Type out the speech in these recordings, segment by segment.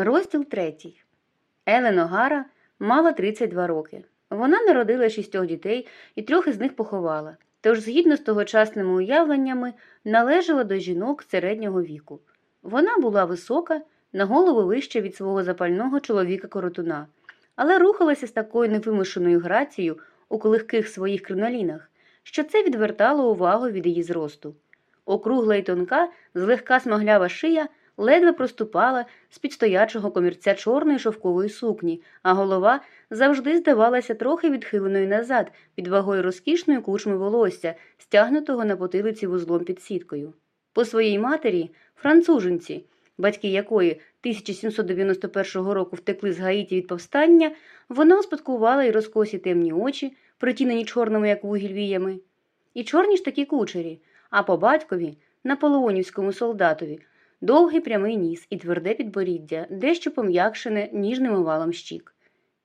Розділ третій. Елен Огара мала 32 роки. Вона народила шістьох дітей і трьох із них поховала, тож, згідно з тогочасними уявленнями, належала до жінок середнього віку. Вона була висока, на голову вища від свого запального чоловіка коротуна, але рухалася з такою невимушеною грацією у легких своїх кринолінах, що це відвертало увагу від її зросту. Округла й тонка, злегка смаглява шия ледве проступала з під стоячого комірця чорної шовкової сукні, а голова завжди здавалася трохи відхиленою назад під вагою розкішної кучми волосся, стягнутого на потилиці вузлом під сіткою. По своїй матері, француженці, батьки якої 1791 року втекли з Гаїті від повстання, вона успадкувала й розкосі темні очі, притінені чорними, як вугіль віями, і чорні ж такі кучері, а по батькові, наполеонівському солдатові, довгий прямий ніс і тверде підборіддя, дещо пом'якшене ніжним овалом щік.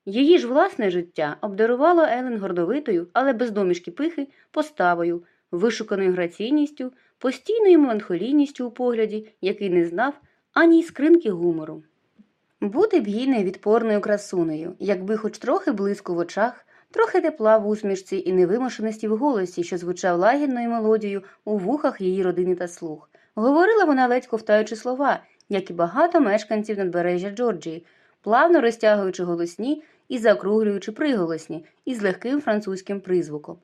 Її ж власне життя обдарувало Елен гордовитою, але без домішки пихи, поставою, вишуканою граційністю, постійною меланхолійністю у погляді, який не знав ані іскринки гумору. Бути б їй невідпорною красунею, якби хоч трохи блиску в очах, трохи тепла в усмішці і невимушеності в голосі, що звучав лагідною мелодією у вухах її родини та слух. Говорила вона ледь ковтаючи слова, як і багато мешканців надбережжя Джорджії, плавно розтягуючи голосні і заокруглюючи приголосні із легким французьким призвуком.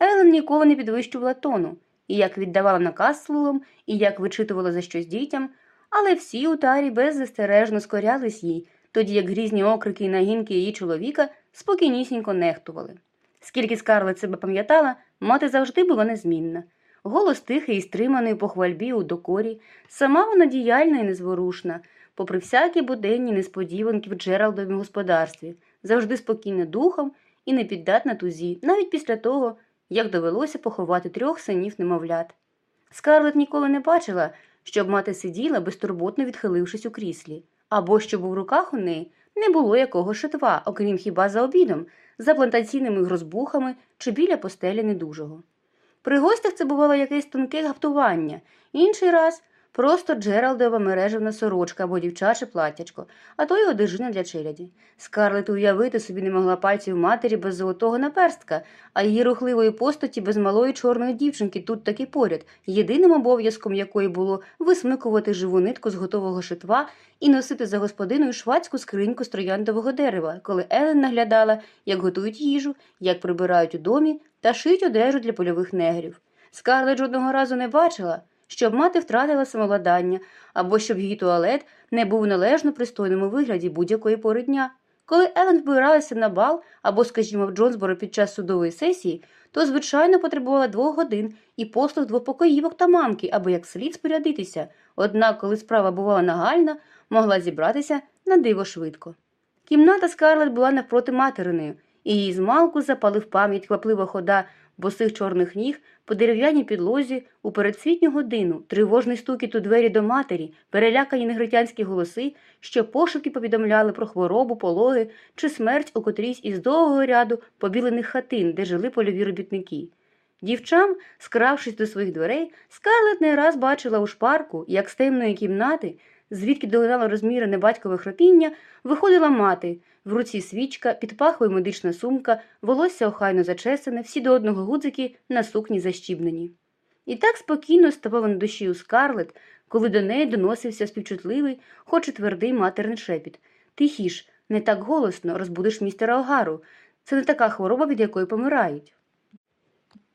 Елен ніколи не підвищувала тону, і як віддавала наказ слугам, і як вичитувала за щось дітям, але всі у тарі беззастережно скорялись їй, тоді як грізні окрики і нагінки її чоловіка спокійнісінько нехтували. Скільки скарлет себе пам'ятала, мати завжди була незмінна. Голос тихий і стриманий по хвальбі у докорі, сама вона діяльна і незворушна, попри всякі буденні несподіванки в Джералдовім господарстві, завжди спокійна духом і непіддатна тузі, навіть після того, як довелося поховати трьох синів немовлят. Скарлет ніколи не бачила, щоб мати сиділа, безтурботно відхилившись у кріслі, або щоб у руках у неї не було якого шитва, окрім хіба за обідом, за плантаційними грозбухами чи біля постелі недужого. При гостях це бувало якесь тонке гаптування, інший раз просто Джералдова мережевна сорочка або дівчаче платтячко, а то й одежина для челяді. Скарлет уявити собі не могла пальців матері без золотого наперстка, а її рухливої постаті без малої чорної дівчинки тут таки поряд, єдиним обов'язком якої було висмикувати живу нитку з готового шитва і носити за господиною швацьку скриньку з трояндового дерева, коли Елен наглядала, як готують їжу, як прибирають у домі та шиють одежу для польових негрів. Скарлет жодного разу не бачила, щоб мати втратила самовладання або щоб її туалет не був належно пристойному вигляді будь-якої пори дня. Коли Елен вбиралася на бал або, скажімо, в Джонсборо під час судової сесії, то, звичайно, потребувала двох годин і послуг двох покоївок та мамки, аби як слід спорядитися. Однак, коли справа бувала нагальна, могла зібратися на диво швидко. Кімната Скарлет була навпроти материною, і її змалку запалив пам'ять кваплива хода босих чорних ніг по дерев'яній підлозі у передсвітню годину, тривожний стукіт у двері до матері, перелякані негритянські голоси, що пошуки повідомляли про хворобу, пологи чи смерть у котрійсь із довгого ряду побілених хатин, де жили польові робітники. Дівчам, скравшись до своїх дверей, Скарлет не раз бачила у шпарку, як з темної кімнати, звідки долинало розмірене батькове хропіння, виходила мати, в руці свічка, під пахвою медична сумка, волосся охайно зачесане, всі до одного гудзики на сукні защібнені. І так спокійно ставало на душі у скарлет, коли до неї доносився співчутливий, хоч і твердий матерний шепіт. Тихіш, не так голосно розбудиш містера Огару. Це не така хвороба, від якої помирають.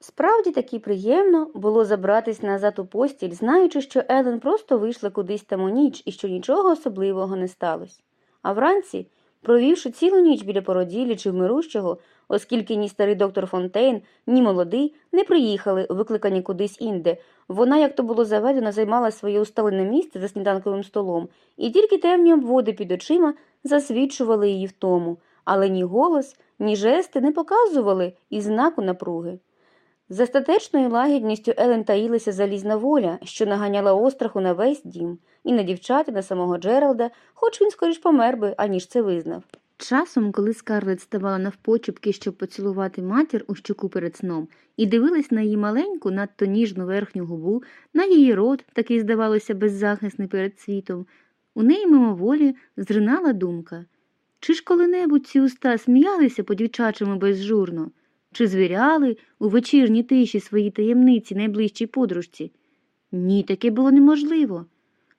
Справді таки приємно було забратись назад у постіль, знаючи, що Елен просто вийшла кудись там у ніч і що нічого особливого не сталося. А вранці, провівши цілу ніч біля породілі чи вмирущого, оскільки ні старий доктор Фонтейн, ні молодий не приїхали, викликані кудись інде, вона, як то було заведено, займала своє усталене місце за сніданковим столом, і тільки темні обводи під очима засвідчували її в тому, але ні голос, ні жести не показували і знаку напруги. За статечною лагідністю Елен таїлася залізна воля, що наганяла остраху на весь дім, і на дівчат, і на самого Джералда, хоч він скоріш помер би, аніж це визнав. Часом, коли Скарлет ставала навпочепки, щоб поцілувати матір у щоку перед сном, і дивилась на її маленьку, надто ніжну верхню губу, на її рот, такий, здавалося, беззахисний перед світом, У неї мимоволі зринала думка. Чи ж коли-небудь ці уста сміялися по дівчачому безжурно, чи звіряли у вечірній тиші свої таємниці найближчій подружці? Ні, таке було неможливо.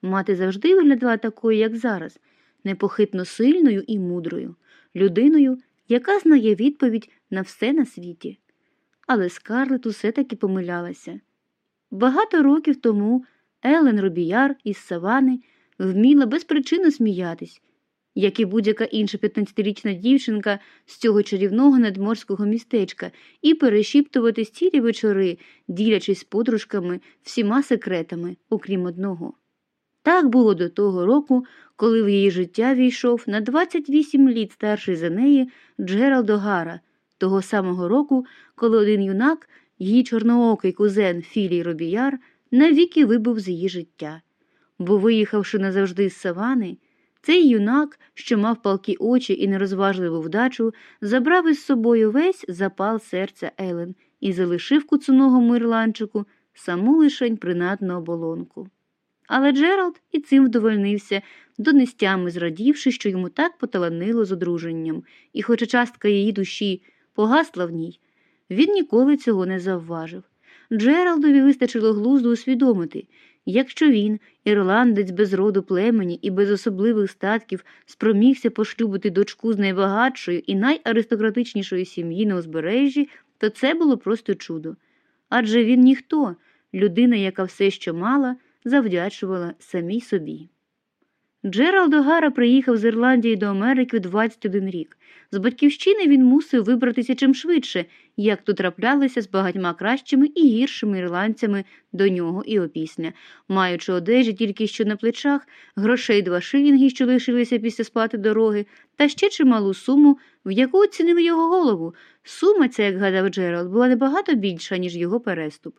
Мати завжди виглядала такою, як зараз, непохитно сильною і мудрою, людиною, яка знає відповідь на все на світі. Але Скарлет усе таки помилялася. Багато років тому Елен Робіяр із Савани вміла безпричинно сміятись, як і будь-яка інша 15-річна дівчинка з цього чарівного надморського містечка, і перешіптувати цілі вечори, ділячись з подружками всіма секретами, окрім одного. Так було до того року, коли в її життя війшов на 28 літ старший за неї Джеральд Огара, того самого року, коли один юнак, її чорноокий кузен Філій Робіяр, навіки вибув з її життя. Бо, виїхавши назавжди з савани, цей юнак, що мав палкі очі і нерозважливу вдачу, забрав із собою весь запал серця Елен і залишив куцуногому ірландчику саму лишень принадну оболонку. Але Джеральд і цим вдовольнився, донестями зрадівши, що йому так поталанило з одруженням, і, хоча частка її душі погасла в ній, він ніколи цього не завважив. Джералдові вистачило глузду усвідомити, якщо він, ірландець без роду племені і без особливих статків, спромігся пошлюбити дочку з найбагатшої і найаристократичнішої сім'ї на узбережжі, то це було просто чудо. Адже він ніхто, людина, яка все, що мала, завдячувала самій собі. Джеральд Огара приїхав з Ірландії до Америки в 21 рік. З батьківщини він мусив вибратися чим швидше, як то траплялося з багатьма кращими і гіршими ірландцями до нього і опісля, маючи одежі тільки що на плечах, грошей два шилінги, що лишилися після сплати дороги, та ще чималу суму, в яку оцінили його голову. Сума ця, як гадав Джеральд, була набагато більша, ніж його переступ.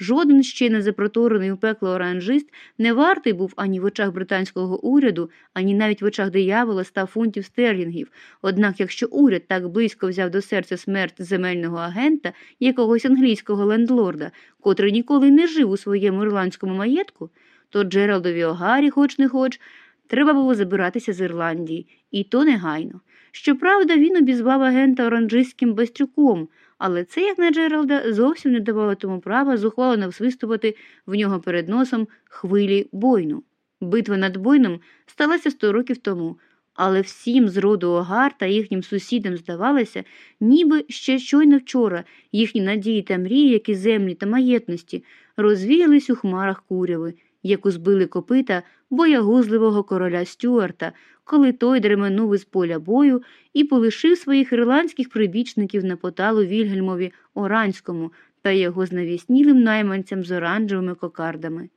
Жоден ще не запроторений у пекло оранжист не вартий був ані в очах британського уряду, ані навіть в очах диявола ста фунтів стерлінгів. Однак, якщо уряд так близько взяв до серця смерть земельного агента, якогось англійського лендлорда, котрий ніколи не жив у своєму ірландському маєтку, то Джералдові Огарі, хоч не хоч, треба було забиратися з Ірландії, і то негайно. Щоправда, він обізвав агента оранжистським бастрюком, але це, як на Джералда, зовсім не давало тому права зухвало навсвистувати в нього перед носом хвилі бойну. Битва над бойном сталася сто років тому, але всім з роду Огар та їхнім сусідам здавалося, ніби ще щойно вчора їхні надії та мрії, які землі та маєтності, розвіялись у хмарах куряви, яку збили копита боягузливого короля Стюарта, коли той дременув із поля бою і полишив своїх ірландських прибічників на поталу Вільгельмові Оранському та його знавіснілим найманцям з оранжевими кокардами.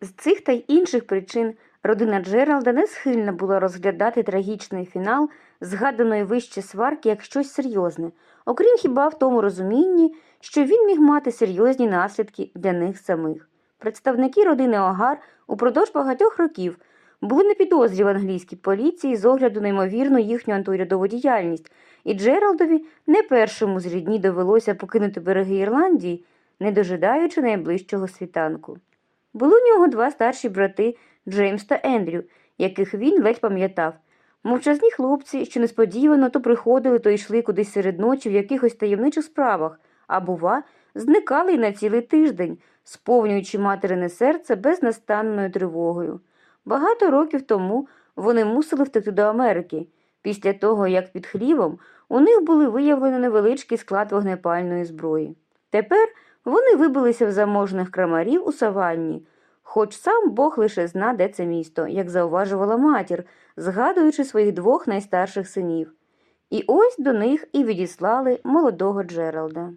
З цих та й інших причин родина Джералда не схильна була розглядати трагічний фінал згаданої вище сварки як щось серйозне, окрім хіба в тому розумінні, що він міг мати серйозні наслідки для них самих. Представники родини Огар упродовж багатьох років були на підозрі в англійській поліції з огляду на ймовірну їхню антиурядову діяльність, і Джералдові не першому з рідні довелося покинути береги Ірландії, не дожидаючи найближчого світанку. Були у нього два старші брати Джеймс та Ендрю, яких він ледь пам'ятав. Мовчазні хлопці, що несподівано то приходили, то йшли кудись серед ночі в якихось таємничих справах, а, бува, зникали й на цілий тиждень, сповнюючи материне серце безнастанною тривогою. Багато років тому вони мусили втекти до Америки, після того, як під хлівом у них були виявлені невеличкий склад вогнепальної зброї. Тепер вони вибилися в заможних крамарів у саванні, хоч сам Бог лише зна, де це місто, як зауважувала матір, згадуючи своїх двох найстарших синів. І ось до них і відіслали молодого Джералда.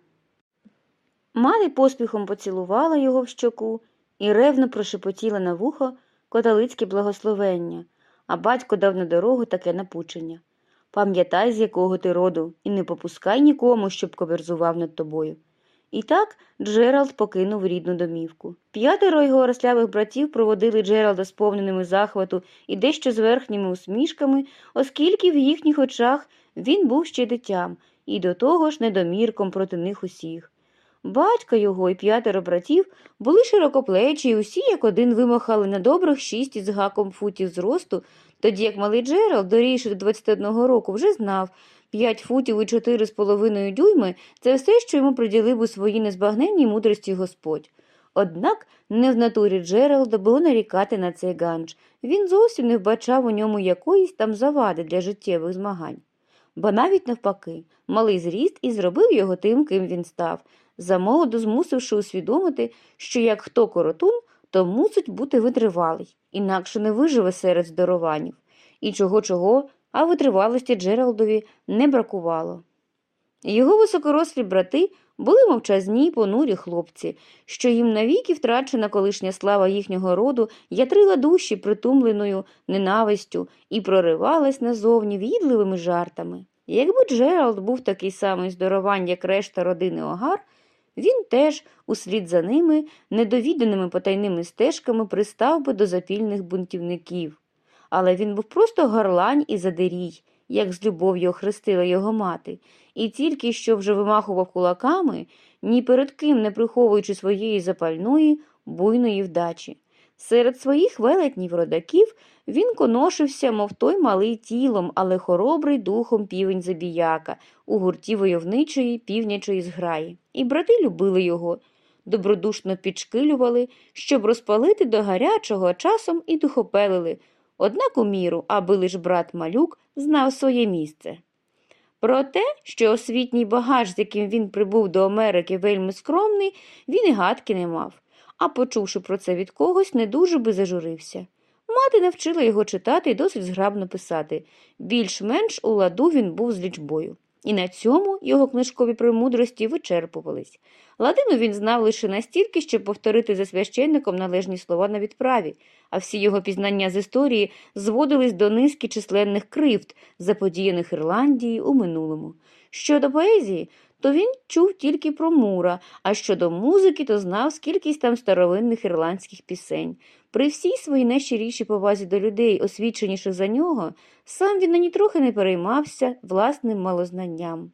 Мати поспіхом поцілувала його в щоку і ревно прошепотіла на вухо католицьке благословення, а батько дав на дорогу таке напучення Пам'ятай, з якого ти роду, і не попускай нікому, щоб коверзував над тобою. І так Джеральд покинув рідну домівку. П'ятеро його рослявих братів проводили Джералда сповненими захвату і дещо з верхніми усмішками, оскільки в їхніх очах він був ще дитям і до того ж недомірком проти них усіх. Батько його і п'ятеро братів були широкоплечі, і усі як один вимахали на добрих шість із гаком футів зросту, тоді як малий Джеральд, дорійши до 21 року, вже знав, п'ять футів і чотири з половиною дюйми це все, що йому приділив у своїй незбагненній мудрості Господь. Однак не в натурі Джералда було нарікати на цей ганч. Він зовсім не вбачав у ньому якоїсь там завади для життєвих змагань. Бо навіть навпаки, малий зріст і зробив його тим, ким він став, замолоду змусивши усвідомити, що як хто коротун, то мусить бути витривалий, інакше не виживе серед здорованів. І чого-чого, а витривалості Джералдові не бракувало. Його високорослі брати були мовчазні й понурі хлопці, що їм навіки втрачена колишня слава їхнього роду ятрила душі притумленою ненавистю і проривалась назовні в'їдливими жартами. Якби Джеральд був такий самий здоровань, як решта родини Огар, він теж, услід за ними, недовіданими потайними стежками пристав би до запільних бунтівників. Але він був просто горлань і задирій, як з любов'ю охрестила його мати, і тільки що вже вимахував кулаками, ні перед ким не приховуючи своєї запальної, буйної вдачі. Серед своїх велетнів родаків він коношився, мов той малий тілом, але хоробрий духом півень забіяка у гурті войовничої півнячої зграї. І брати любили його, добродушно підшкилювали, щоб розпалити до гарячого, а часом і духопелили, однак у міру, аби лиш брат малюк знав своє місце. Про те, що освітній багаж, з яким він прибув до Америки, вельми скромний, він і гадки не мав, а почувши про це від когось, не дуже би зажурився. Мати навчила його читати і досить зграбно писати. Більш-менш у ладу він був з лічбою. І на цьому його книжкові премудрості вичерпувались. Ладину він знав лише настільки, щоб повторити за священником належні слова на відправі, а всі його пізнання з історії зводились до низки численних кривд, заподіяних Ірландії у минулому. Щодо поезії, то він чув тільки про Мура, а щодо музики, то знав скількись там старовинних ірландських пісень. При всій своїй найщирішій повазі до людей, освіченіших за нього, сам він ані трохи не переймався власним малознанням.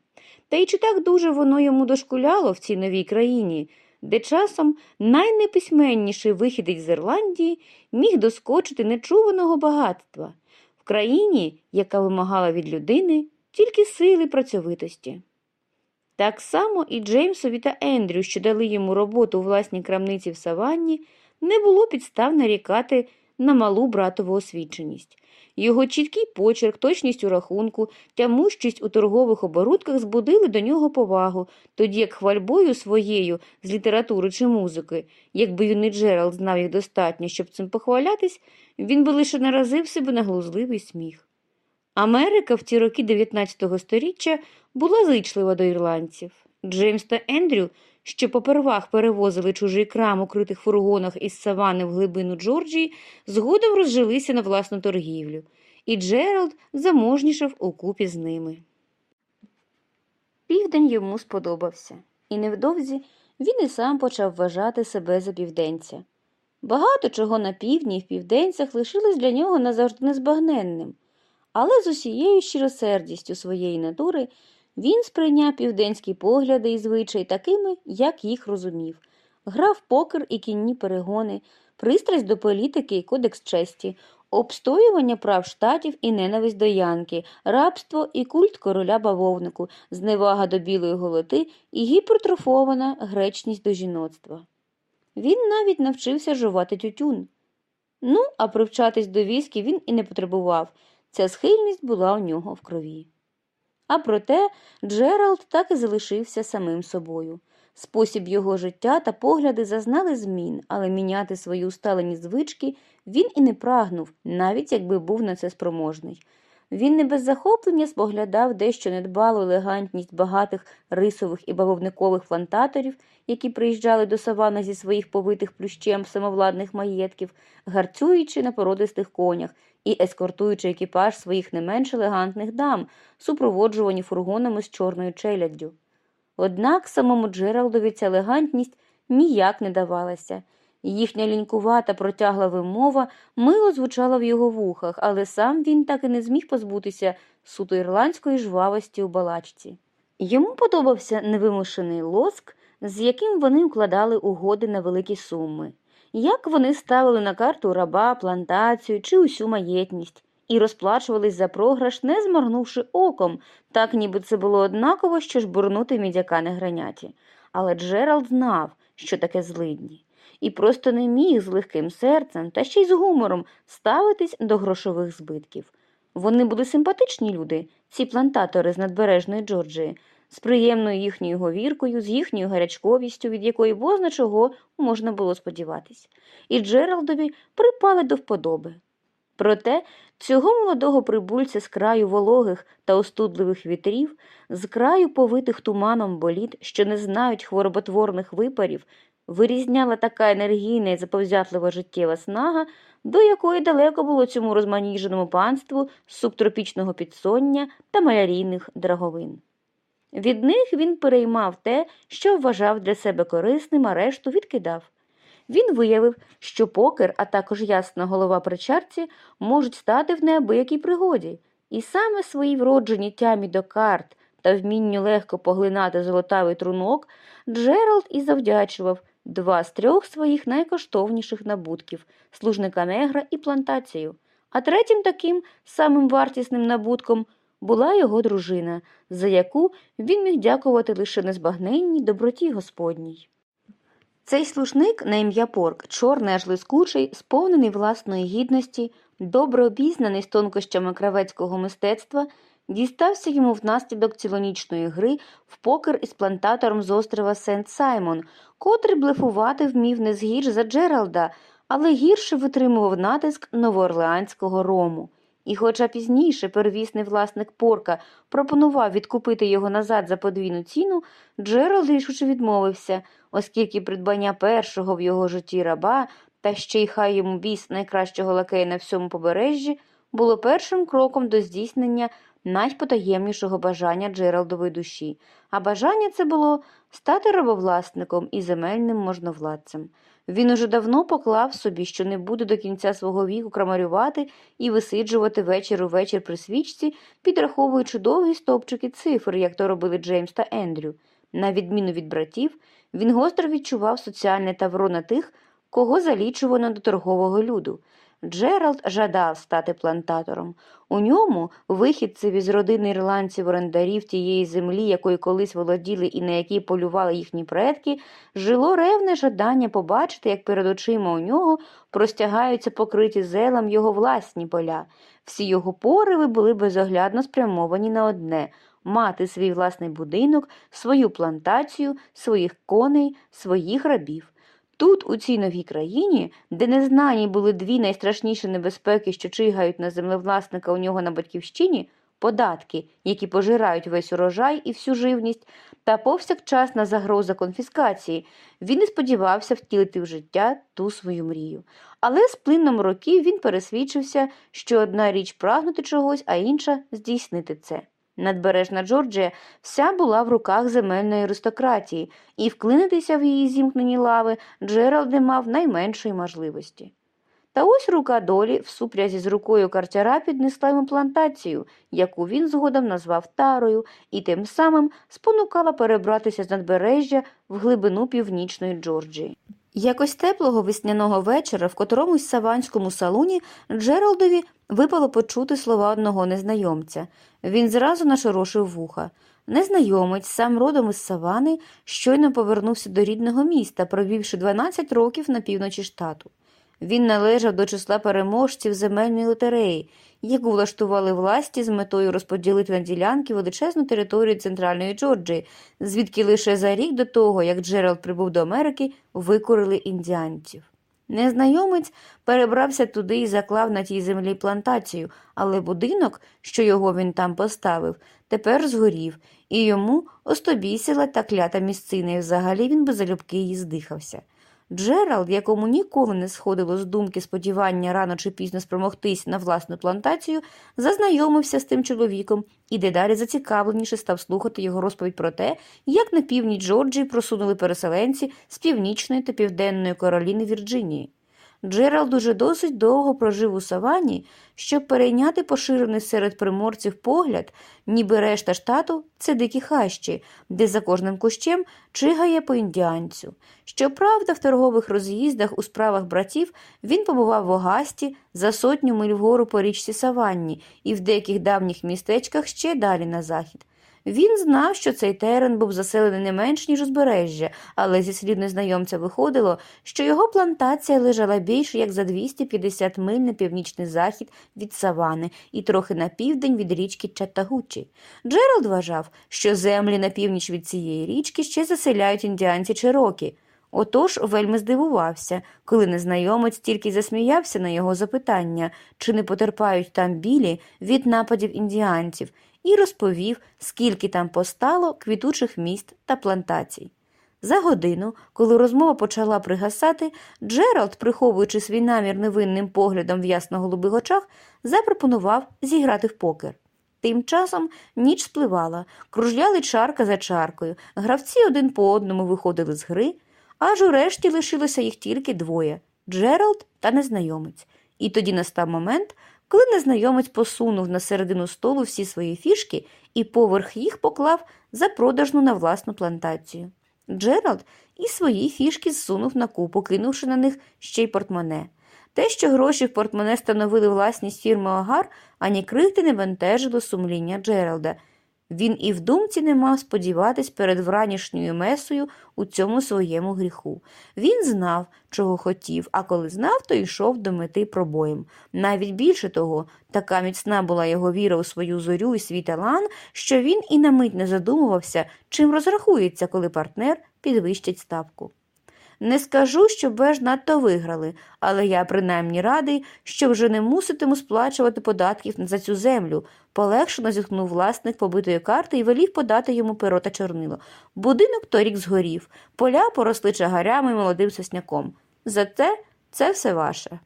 Та й чи так дуже воно йому дошкуляло в цій новій країні, де часом найнеписьменніший вихідець з Ірландії міг доскочити нечуваного багатства, в країні, яка вимагала від людини тільки сили працьовитості. Так само і Джеймсові та Ендрю, що дали йому роботу у власній крамниці в саванні, не було підстав нарікати на малу братову освіченість. Його чіткий почерк, точність у рахунку, тямущість у торгових оборудках збудили до нього повагу, тоді як хвальбою своєю з літератури чи музики, якби юний Джеральд знав їх достатньо, щоб цим похвалятись, він би лише наразив себе на глузливий сміх. Америка в ті роки 19 століття була зичлива до ірландців. Джеймс та Ендрю, що попервах перевозили чужий крам у критих фургонах із савани в глибину Джорджії, згодом розжилися на власну торгівлю, і Джеральд заможнішав укупі з ними. Південь йому сподобався, і невдовзі він і сам почав вважати себе за південця. Багато чого на півдні і в південцях лишилось для нього назавжди незбагненним, але з усією щиросердістю своєї натури він сприйняв південські погляди і звичаї такими, як їх розумів, грав покер і кінні перегони, пристрасть до політики і кодекс честі, обстоювання прав штатів і ненависть до янки, рабство і культ короля бавовнику, зневага до білої голоти і гіпертрофована гречність до жіноцтва. Він навіть навчився жувати тютюн. Ну, а привчатись до віскі він і не потребував. Ця схильність була у нього в крові. А проте Джеральд так і залишився самим собою. Спосіб його життя та погляди зазнали змін, але міняти свої усталені звички він і не прагнув, навіть якби був на це спроможний. Він не без захоплення споглядав дещо недбалу елегантність багатих рисових і бавовникових плантаторів, які приїжджали до савана зі своїх повитих плющем самовладних маєтків, гарцюючи на породистих конях і ескортуючи екіпаж своїх не менш елегантних дам, супроводжувані фургонами з чорною челяддю. Однак самому Джералдові ця елегантність ніяк не давалася. Їхня лінькувата протягла вимова мило звучала в його вухах, але сам він так і не зміг позбутися суто ірландської жвавості у балачці. Йому подобався невимушений лоск, з яким вони укладали угоди на великі суми, як вони ставили на карту раба, плантацію чи усю маєтність, і розплачувались за програш, не зморгнувши оком, так ніби це було однаково, що ж бурнути мідяка не граняті. Але Джеральд знав, що таке злидні, і просто не міг з легким серцем та ще й з гумором ставитись до грошових збитків. Вони були симпатичні люди, ці плантатори з надбережної Джорджії, з приємною їхньою говіркою, з їхньою гарячковістю, від якої бозна чого можна було сподіватись, і Джералдові припали до вподоби. Проте цього молодого прибульця з краю вологих та остудливих вітрів, з краю повитих туманом боліт, що не знають хвороботворних випарів, вирізняла така енергійна і заповзятлива життєва снага, до якої далеко було цьому розманіженому панству субтропічного підсоння та малярійних драговин. Від них він переймав те, що вважав для себе корисним, а решту відкидав. Він виявив, що покер, а також ясна голова при чарці, можуть стати в неабиякій пригоді, і саме своїй вродженій тямі до карт та вмінню легко поглинати золотавий трунок, Джеральд і завдячував два з трьох своїх найкоштовніших набутків служника негра і плантацію. А третім таким самим вартісним набутком була його дружина, за яку він міг дякувати лише незбагненній доброті Господній. Цей слушник на ім'я Порк, чорний аж лискучий, сповнений власної гідності, добре обізнаний з тонкощами кравецького мистецтва, дістався йому внаслідок цілонічної гри в покер із плантатором з острова Сент Саймон, котрий блефувати вмів не згірш за Джералда, але гірше витримував натиск новоорлеанського рому. І, хоча пізніше первісний власник порка пропонував відкупити його назад за подвійну ціну, Джеральд рішуче відмовився, оскільки придбання першого в його житті раба та ще й хай йому біс найкращого лакея на всьому побережжі було першим кроком до здійснення найпотаємнішого бажання Джералдової душі, а бажання це було стати рабовласником і земельним можновладцем. Він уже давно поклав собі, що не буде до кінця свого віку крамарювати і висиджувати вечір у вечір при свічці, підраховуючи довгі стопчики цифр, як то робили Джеймс та Ендрю. На відміну від братів, він гостро відчував соціальне тавро на тих, кого залічувано до торгового люду. Джеральд жадав стати плантатором. У ньому вихідцеві з родини ірландців-орендарів тієї землі, якою колись володіли і на якій полювали їхні предки, жило ревне жадання побачити, як перед очима у нього простягаються покриті зелем його власні поля. Всі його пориви були безоглядно спрямовані на одне мати свій власний будинок, свою плантацію, своїх коней, своїх рабів. Тут, у цій новій країні, де незнані були дві найстрашніші небезпеки, що чигають на землевласника у нього на батьківщині, податки, які пожирають весь урожай і всю живність, та повсякчасна загроза конфіскації, він і сподівався втілити в життя ту свою мрію. Але з плином років він пересвідчився, що одна річ прагнути чогось, а інша здійснити це. Надбережна Джорджія вся була в руках земельної аристократії, і вклинитися в її зімкнені лави Джеральд не мав найменшої можливості. Та ось рука долі в супрязі з рукою картяра піднесла йому плантацію, яку він згодом назвав тарою, і тим самим спонукала перебратися з надбережжя в глибину північної Джорджії. Якось теплого весняного вечора в котромусь саванському салуні Джералдові випало почути слова одного незнайомця. Він зразу нашорошив вуха. Незнайомець, сам родом із Савани, щойно повернувся до рідного міста, провівши 12 років на півночі штату. Він належав до числа переможців земельної лотереї, яку влаштували власті з метою розподілити на ділянки величезну територію центральної Джорджії, звідки лише за рік до того, як Джеральд прибув до Америки, викорили індіанців. Незнайомець перебрався туди і заклав на тій землі плантацію, але будинок, що його він там поставив, тепер згорів, і йому остобісила та клята місцина, і взагалі він би залюбки її здихався. Джеральд, якому ніколи не сходило з думки сподівання рано чи пізно спромогтись на власну плантацію, зазнайомився з тим чоловіком і дедалі зацікавленіше став слухати його розповідь про те, як на північ Джорджії просунули переселенці з північної та південної Кароліни Вірджинії. Джеральд уже досить довго прожив у савані, щоб перейняти поширений серед приморців погляд, ніби решта штату це дикі хащі, де за кожним кущем чигає по індіанцю. Щоправда, в торгових роз'їздах у справах братів він побував в Огасті за сотню миль вгору по річці Саванні і в деяких давніх містечках ще далі на захід. Він знав, що цей терен був заселений не менш, ніж узбережжя, але зі слів незнайомця виходило, що його плантація лежала більше як за 250 миль на північний захід від Савани і трохи на південь від річки Чаттагучі. Джеральд вважав, що землі на північ від цієї річки ще заселяють індіанці Чирокі. Отож вельми здивувався, коли незнайомець тільки засміявся на його запитання, чи не потерпають там білі від нападів індіанців, і розповів, скільки там постало квітучих міст та плантацій. За годину, коли розмова почала пригасати, Джеральд, приховуючи свій намір невинним поглядом в ясно-голубих очах, запропонував зіграти в покер. Тим часом ніч спливала, кружляли чарка за чаркою, гравці один по одному виходили з гри, аж урешті лишилося їх тільки двоє Джеральд та незнайомець. І тоді настав момент, коли незнайомець посунув на середину столу всі свої фішки і поверх їх поклав за продажну на власну плантацію. Джеральд і свої фішки зсунув на купу, кинувши на них ще й портмоне. Те, що гроші в портмоне становили власність фірми Огар, ані крихти не бентежило сумління Джералда. Він і в думці не мав сподіватись перед вранішньою месою у цьому своєму гріху. Він знав, чого хотів, а коли знав, то йшов до мети пробоєм. Навіть більше того, така міцна була його віра у свою зорю і свій талант, що він і на мить не задумувався, чим розрахується, коли партнер підвищить ставку. Не скажу, що беж надто виграли, але я принаймні радий, що вже не муситиму сплачувати податків за цю землю. Полегшено зітхнув власник побитої карти і велів подати йому перо та чорнило. Будинок торік згорів, поля поросли чагарями і молодим сосняком. Зате це все ваше.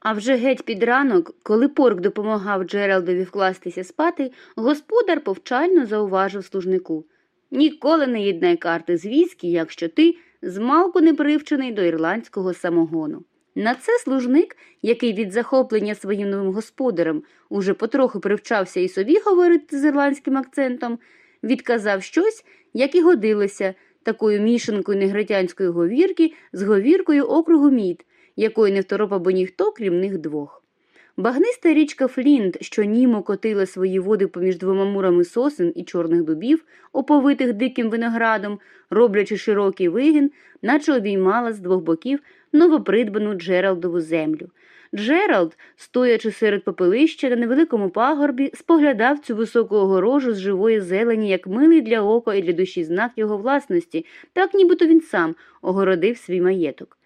А вже геть під ранок, коли порк допомагав Джералдові вкластися спати, господар повчально зауважив служнику Ніколи не їднай карти з віскі, якщо ти змалку не привчений до ірландського самогону. На це служник, який від захоплення своїм новим господарем уже потроху привчався і собі говорити з ірландським акцентом, відказав щось, як і годилося, такою мішанкою негритянської говірки з говіркою округу мід, якої не второпав би ніхто, крім них двох. Багниста річка Флінт, що німо котила свої води поміж двома мурами сосен і чорних дубів, оповитих диким виноградом, роблячи широкий вигін, наче обіймала з двох боків новопридбану Джералдову землю. Джералд, стоячи серед попелища на невеликому пагорбі, споглядав цю високу огорожу з живої зелені, як милий для ока і для душі знак його власності, так нібито він сам огородив свій маєток.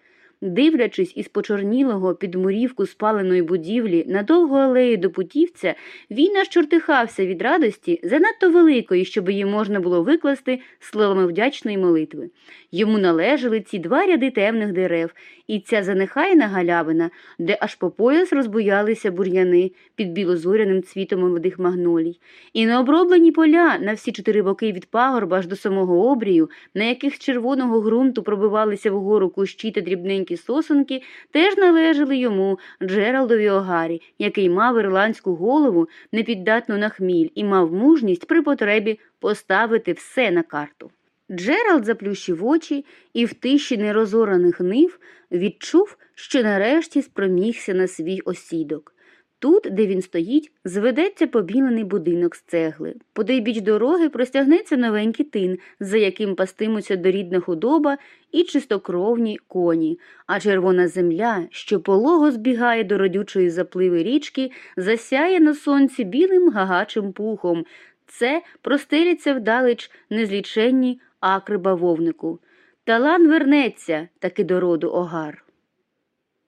Дивлячись із почорнілого під мурівку спаленої будівлі на довгу алею до путівця, він аж чортихався від радості занадто великої, щоб її можна було викласти словами вдячної молитви. Йому належали ці два ряди темних дерев, і ця занехайна галявина, де аж по пояс розбуялися бур'яни під білозоряним цвітом молодих магнолій, і необроблені поля на всі чотири боки від пагорба аж до самого обрію, на яких з червоного ґрунту пробивалися вгору кущі та дрібненькі сосенки, теж належали йому Джералдові Огарі, який мав ірландську голову, непіддатну на хміль, і мав мужність при потребі поставити все на карту. Джеральд заплющив очі і в тиші нерозораних нив відчув, що нарешті спромігся на свій осідок. Тут, де він стоїть, зведеться побілений будинок з цегли. Подейбіч дороги простягнеться новенький тин, за яким пастимуться дорідна худоба і чистокровні коні, а червона земля, що полого збігає до родючої запливи річки, засяє на сонці білим гагачим пухом. Це простеляться вдалеч незліченні акри бавовнику. Талан вернеться таки до роду огар.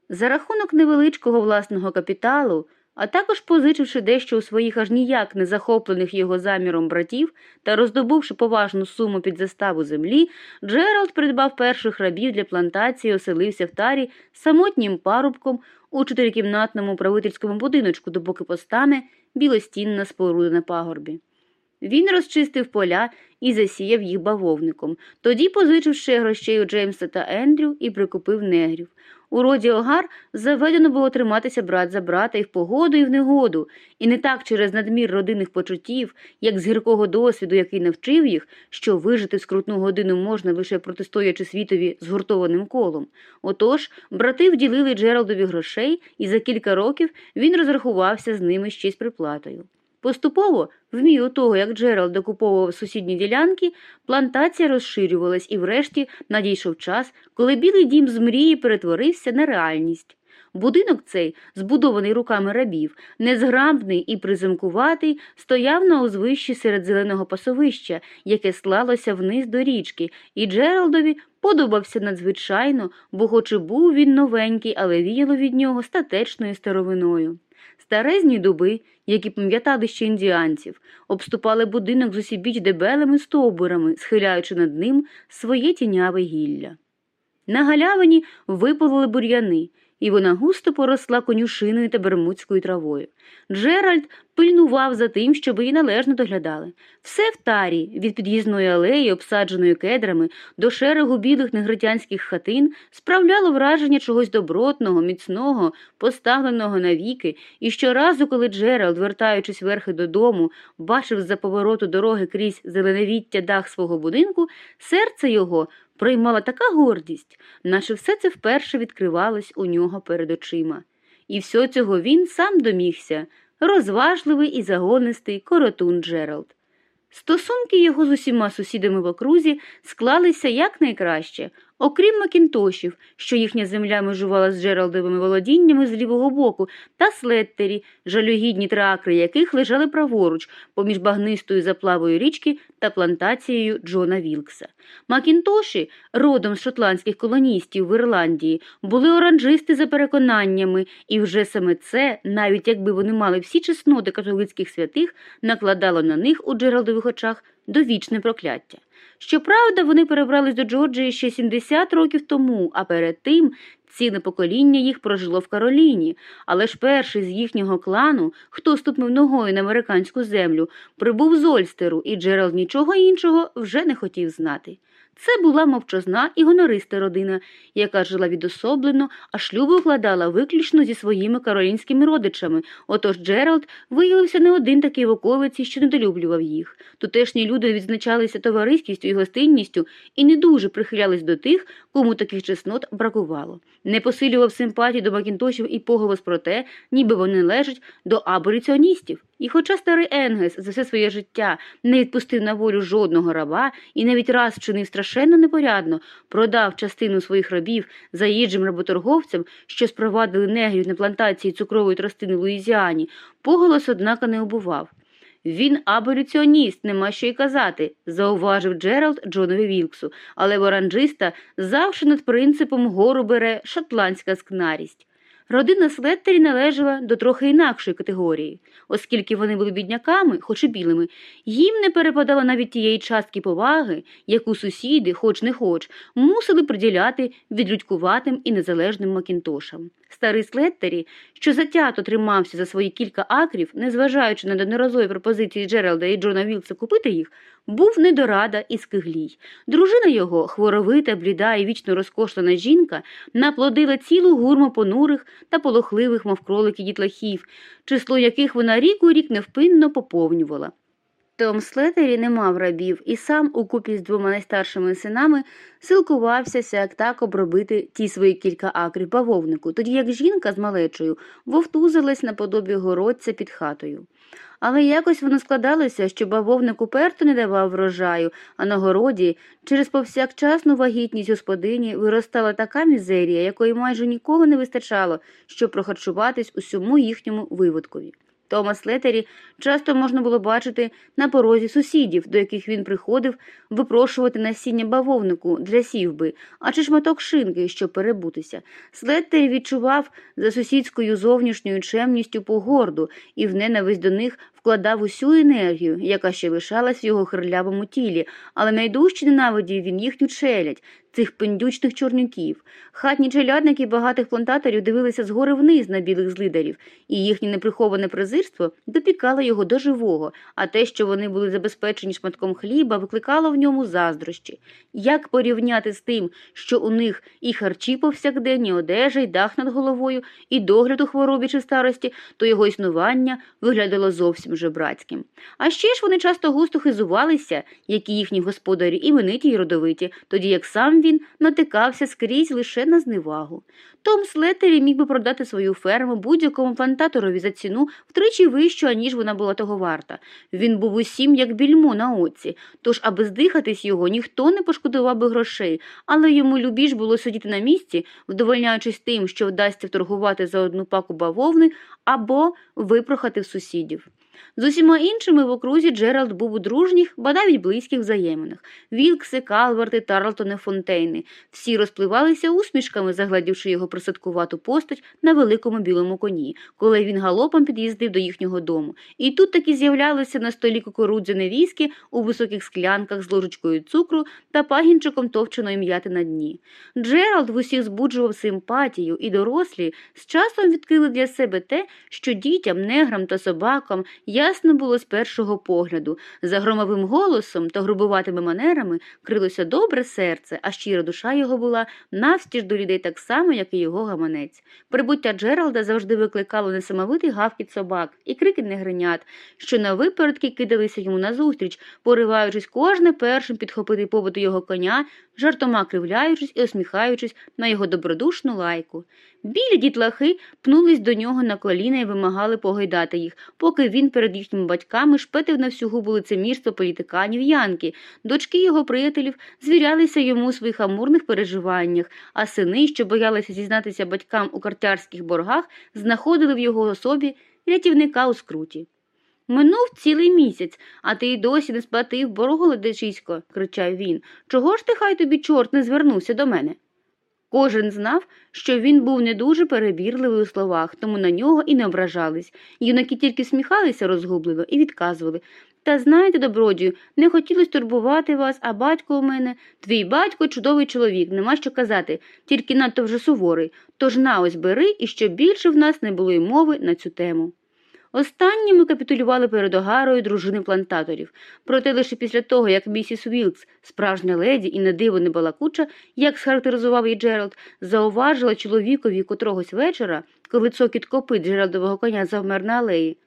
За рахунок невеличкого власного капіталу, а також позичивши дещо у своїх аж ніяк не захоплених його заміром братів та роздобувши поважну суму під заставу землі, Джеральд придбав перших рабів для плантації і оселився в тарі самотнім парубком у чотирикімнатному правительському будиночку, допоки постане білостінна споруда на пагорбі. Він розчистив поля і засіяв їх бавовником. Тоді позичив ще грошей у Джеймса та Ендрю і прикупив негрів. У роді Огар заведено було триматися брат за брата і в погоду, і в негоду, і не так через надмір родинних почуттів, як з гіркого досвіду, який навчив їх, що вижити в скрутну годину можна лише протистоячи світові згуртованим колом. Отож, брати вділили Джералдові грошей, і за кілька років він розрахувався з ними ще й з приплатою. Поступово, в міру того, як Джеральд докуповував сусідні ділянки, плантація розширювалась і врешті надійшов час, коли білий дім з мрії перетворився на реальність. Будинок цей, збудований руками рабів, незграбний і приземкуватий, стояв на узвищі серед зеленого пасовища, яке слалося вниз до річки, і Джералдові подобався надзвичайно, бо хоч і був він новенький, але віяло від нього статечною старовиною. Старезні дуби, які пам'ятали ще індіанців, обступали будинок з усібіч дебелими стовбурами, схиляючи над ним своє тіняве гілля. На галявині випалили бур'яни, і вона густо поросла конюшиною та бермудською травою. Джеральд пильнував за тим, щоб її належно доглядали. Все в тарі, від під'їзної алеї, обсадженої кедрами, до шерегу білих негритянських хатин, справляло враження чогось добротного, міцного, поставленого навіки, і щоразу, коли Джеральд, вертаючись верхи додому, бачив з-за повороту дороги крізь зеленовіття дах свого будинку, серце його приймала така гордість, наче все це вперше відкривалось у нього перед очима. І всього цього він сам домігся, розважливий і загонистий коротун Джеральд. Стосунки його з усіма сусідами в окрузі склалися якнайкраще, окрім Макінтошів, що їхня земля межувала з Джералдовими володіннями з лівого боку, та Слеттері, жалюгідні тракри яких лежали праворуч, поміж багнистою заплавою річки та плантацією Джона Вілкса. Макінтоші, родом з шотландських колоністів в Ірландії, були оранжисти за переконаннями, і вже саме це, навіть якби вони мали всі чесноти католицьких святих, накладало на них у Джералдових очах довічне прокляття. Щоправда, вони перебрались до Джорджії ще 70 років тому, а перед тим ціле покоління їх прожило в Кароліні, але ж перший з їхнього клану, хто ступив ногою на американську землю, прибув з Ольстеру, і Джеральд нічого іншого вже не хотів знати. Це була мовчазна і гонориста родина, яка жила відособлено, а шлюби укладала виключно зі своїми каролінськими родичами. Отож Джеральд виявився не один такий в околиці, що недолюблював їх. Тутешні люди відзначалися товариськістю і гостинністю і не дуже прихилялись до тих, кому таких чеснот бракувало. Не посилював симпатії до Макінтошів і поголос про те, ніби вони належать до аболіціоністів. І хоча старий Енгес за все своє життя не відпустив на волю жодного раба і навіть раз вчинив страшенно непорядно, продав частину своїх рабів заїжджим работорговцям, що спровадили негрів на плантації цукрової тростини в Луїзіані, поголос, однако, не обував. Він аболіціоніст, нема що й казати, зауважив Джеральд Джонові Вілксу, але оранжиста завжди над принципом гору бере шотландська скнарість. Родина Слеттері належала до трохи інакшої категорії, оскільки вони були бідняками, хоч і білими, їм не перепадало навіть тієї частки поваги, яку сусіди, хоч не хоч, мусили приділяти відлюдькуватим і незалежним макінтошам. Старий Слеттері, що затято тримався за свої кілька акрів, незважаючи на неразові пропозиції Джералда і Джона Вілса купити їх, був недорада і скиглій. Дружина його, хворовита, бліда і вічно розкошлена жінка, наплодила цілу гурму понурих та полохливих, мов кролики дітлахів, число яких вона рік у рік невпинно поповнювала. Том Слетері не мав рабів і сам, укупі з двома найстаршими синами, силкувався сяк так обробити ті свої кілька акрів бавовнику, тоді як жінка з малечою вовтузилась наподобі городця під хатою. Але якось воно складалося, що бавовник уперто не давав врожаю, а на городі через повсякчасну вагітність господині виростала така мізерія, якої майже ніколи не вистачало, щоб прохарчуватись усьому їхньому виводкові. Томас Летері часто можна було бачити на порозі сусідів, до яких він приходив випрошувати насіння бавовнику для сівби, а чи шматок шинки, щоб перебутися. Слеттері відчував за сусідською зовнішньою чемністю погорду і в ненависть до них вкладав усю енергію, яка ще лишалась в його хирлявому тілі, але найдужче ненавидів він їхню челядь, цих пендючних чорнюків. Хатні челядники багатих плантаторів дивилися згори вниз на білих злидарів, і їхнє неприховане презирство допікало його до живого, а те, що вони були забезпечені шматком хліба, викликало в ньому заздрощі. Як порівняти з тим, що у них і харчі повсякденні, одежа, і дах над головою, і догляд у хворобі чи старості, то його існування виглядало зовсім жебрацьким. А ще ж вони часто густо хизувалися, які їхні господарі імениті й родовиті, тоді як сам він натикався скрізь лише на зневагу. Том Слеттері міг би продати свою ферму будь-якому плантаторові за ціну втричі вищу, аніж вона була того варта. Він був усім як більмо на оці, тож, аби здихатись його, ніхто не пошкодував би грошей, але йому любіж було сидіти на місці, вдовольняючись тим, що вдасться вторгувати за одну паку бавовни або випрохати в сусідів. З усіма іншими в окрузі Джеральд був у дружніх, ба навіть близьких взаєминах. Вілкси, Калверти, Тарлтони, Фонтейни. Всі розпливалися усмішками, заглядівши його присадкувату постать на великому білому коні, коли він галопом під'їздив до їхнього дому. І тут таки з'являлися на столі кукурудзяне віскі у високих склянках з ложечкою цукру та пагінчиком товченої м'яти на дні. Джеральд в усіх збуджував симпатію, і дорослі з часом відкрили для себе те, що дітям, неграм та собакам ясно було з першого погляду. За громовим голосом та грубуватими манерами крилося добре серце, а щира душа його була навстіж до людей так само, як і його гаманець. Прибуття Джералда завжди викликало несамовитий гавкіт собак і крики негринят, що на випередки кидалися йому назустріч, пориваючись кожне першим підхопити побуту його коня, жартома кривляючись і усміхаючись на його добродушну лайку. Білі дітлахи пнулись до нього на коліна і вимагали погойдати їх, поки він перед їхніми батьками шпетив на всю губу лицемірство політиканів Янки. Дочки його приятелів звірялися йому у своїх амурних переживаннях, а сини, що боялися зізнатися батькам у картярських боргах, знаходили в його особі рятівника у скруті. Минув цілий місяць, а ти й досі не сплатив боргу, ледачисько, кричав він. Чого ж ти хай тобі чорт не звернувся до мене? Кожен знав, що він був не дуже перебірливий у словах, тому на нього і не ображались. Юнаки тільки сміхалися розгублено і відказували. Та знаєте, добродію, не хотілося турбувати вас, а батько у мене, твій батько чудовий чоловік, нема що казати, тільки надто вже суворий. Тож на ось бери, і щоб більше в нас не було й мови на цю тему. Останніми капітулювали перед огарою дружини плантаторів. Проте лише після того, як місіс Вілкс, справжня леді і на диво не балакуча, як схарактеризував її Джеральд, зауважила чоловікові котрогось вечора, коли цокіт копит Джеральдового коня завмер на алеї.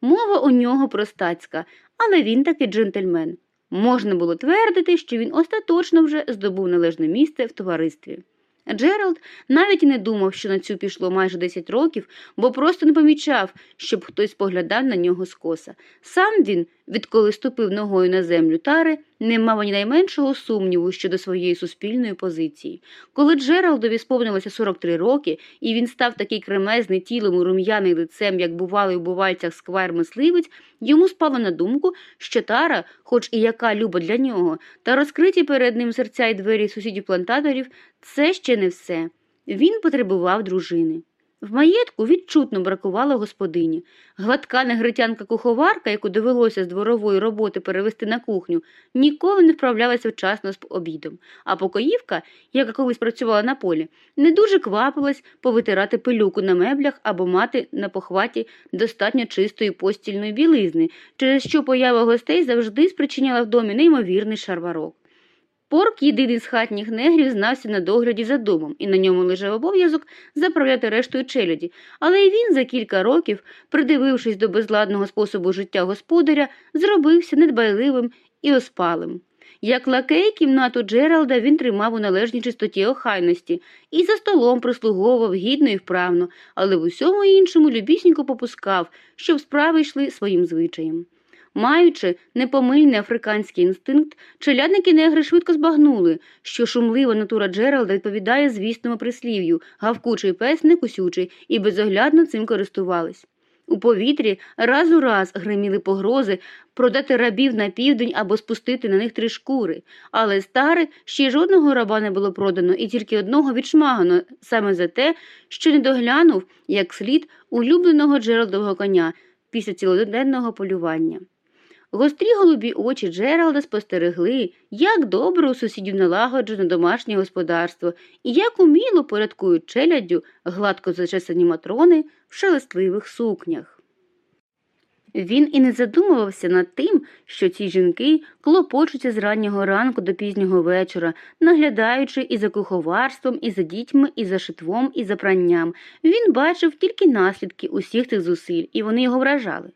Мова у нього простацька, але він таки джентльмен. Можна було твердити, що він остаточно вже здобув належне місце в товаристві. Джеральд навіть і не думав, що на цю пішло майже 10 років, бо просто не помічав, щоб хтось поглядав на нього скоса. Сам він, відколи ступив ногою на землю тари, не мав ні найменшого сумніву щодо своєї суспільної позиції. Коли Джералдові сповнилося 43 роки, і він став такий кремезний тілом і рум'яний лицем, як бувалий у бувальцях сквайр мисливець, йому спало на думку, що тара, хоч і яка люба для нього, та розкриті перед ним серця й двері сусідів плантаторів, це ще не все. Він потребував дружини. В маєтку відчутно бракувало господині. Гладка негритянка куховарка, яку довелося з дворової роботи перевести на кухню, ніколи не вправлялася вчасно з обідом, а покоївка, яка колись працювала на полі, не дуже квапилась повитирати пилюку на меблях або мати на похваті достатньо чистої постільної білизни, через що поява гостей завжди спричиняла в домі неймовірний шарварок. Порк, єдиний з хатніх негрів, знався на догляді за домом, і на ньому лежав обов'язок заправляти рештою челяді, але й він за кілька років, придивившись до безладного способу життя господаря, зробився недбайливим і оспалим. Як лакей кімнату Джералда він тримав у належній чистоті охайності і за столом прислуговував гідно і вправно, але в усьому іншому любісненько попускав, щоб справи йшли своїм звичаєм. Маючи непомильний африканський інстинкт, челядники негри швидко збагнули, що шумлива натура Джералда відповідає звісному прислів'ю гавкучий пес не кусючий, і безоглядно цим користувались. У повітрі раз у раз гриміли погрози продати рабів на південь або спустити на них три шкури, але старе ще жодного раба не було продано і тільки одного відшмагано саме за те, що не доглянув як слід улюбленого Джералдового коня, після цілоденного полювання. Гострі голубі очі Джералда спостерегли, як добре у сусідів налагоджено домашнє господарство і як уміло порядкують челяддю гладко зачесані матрони в шелестливих сукнях. Він і не задумувався над тим, що ці жінки клопочуться з раннього ранку до пізнього вечора, наглядаючи і за куховарством, і за дітьми, і за шитвом, і за пранням. Він бачив тільки наслідки усіх цих зусиль, і вони його вражали.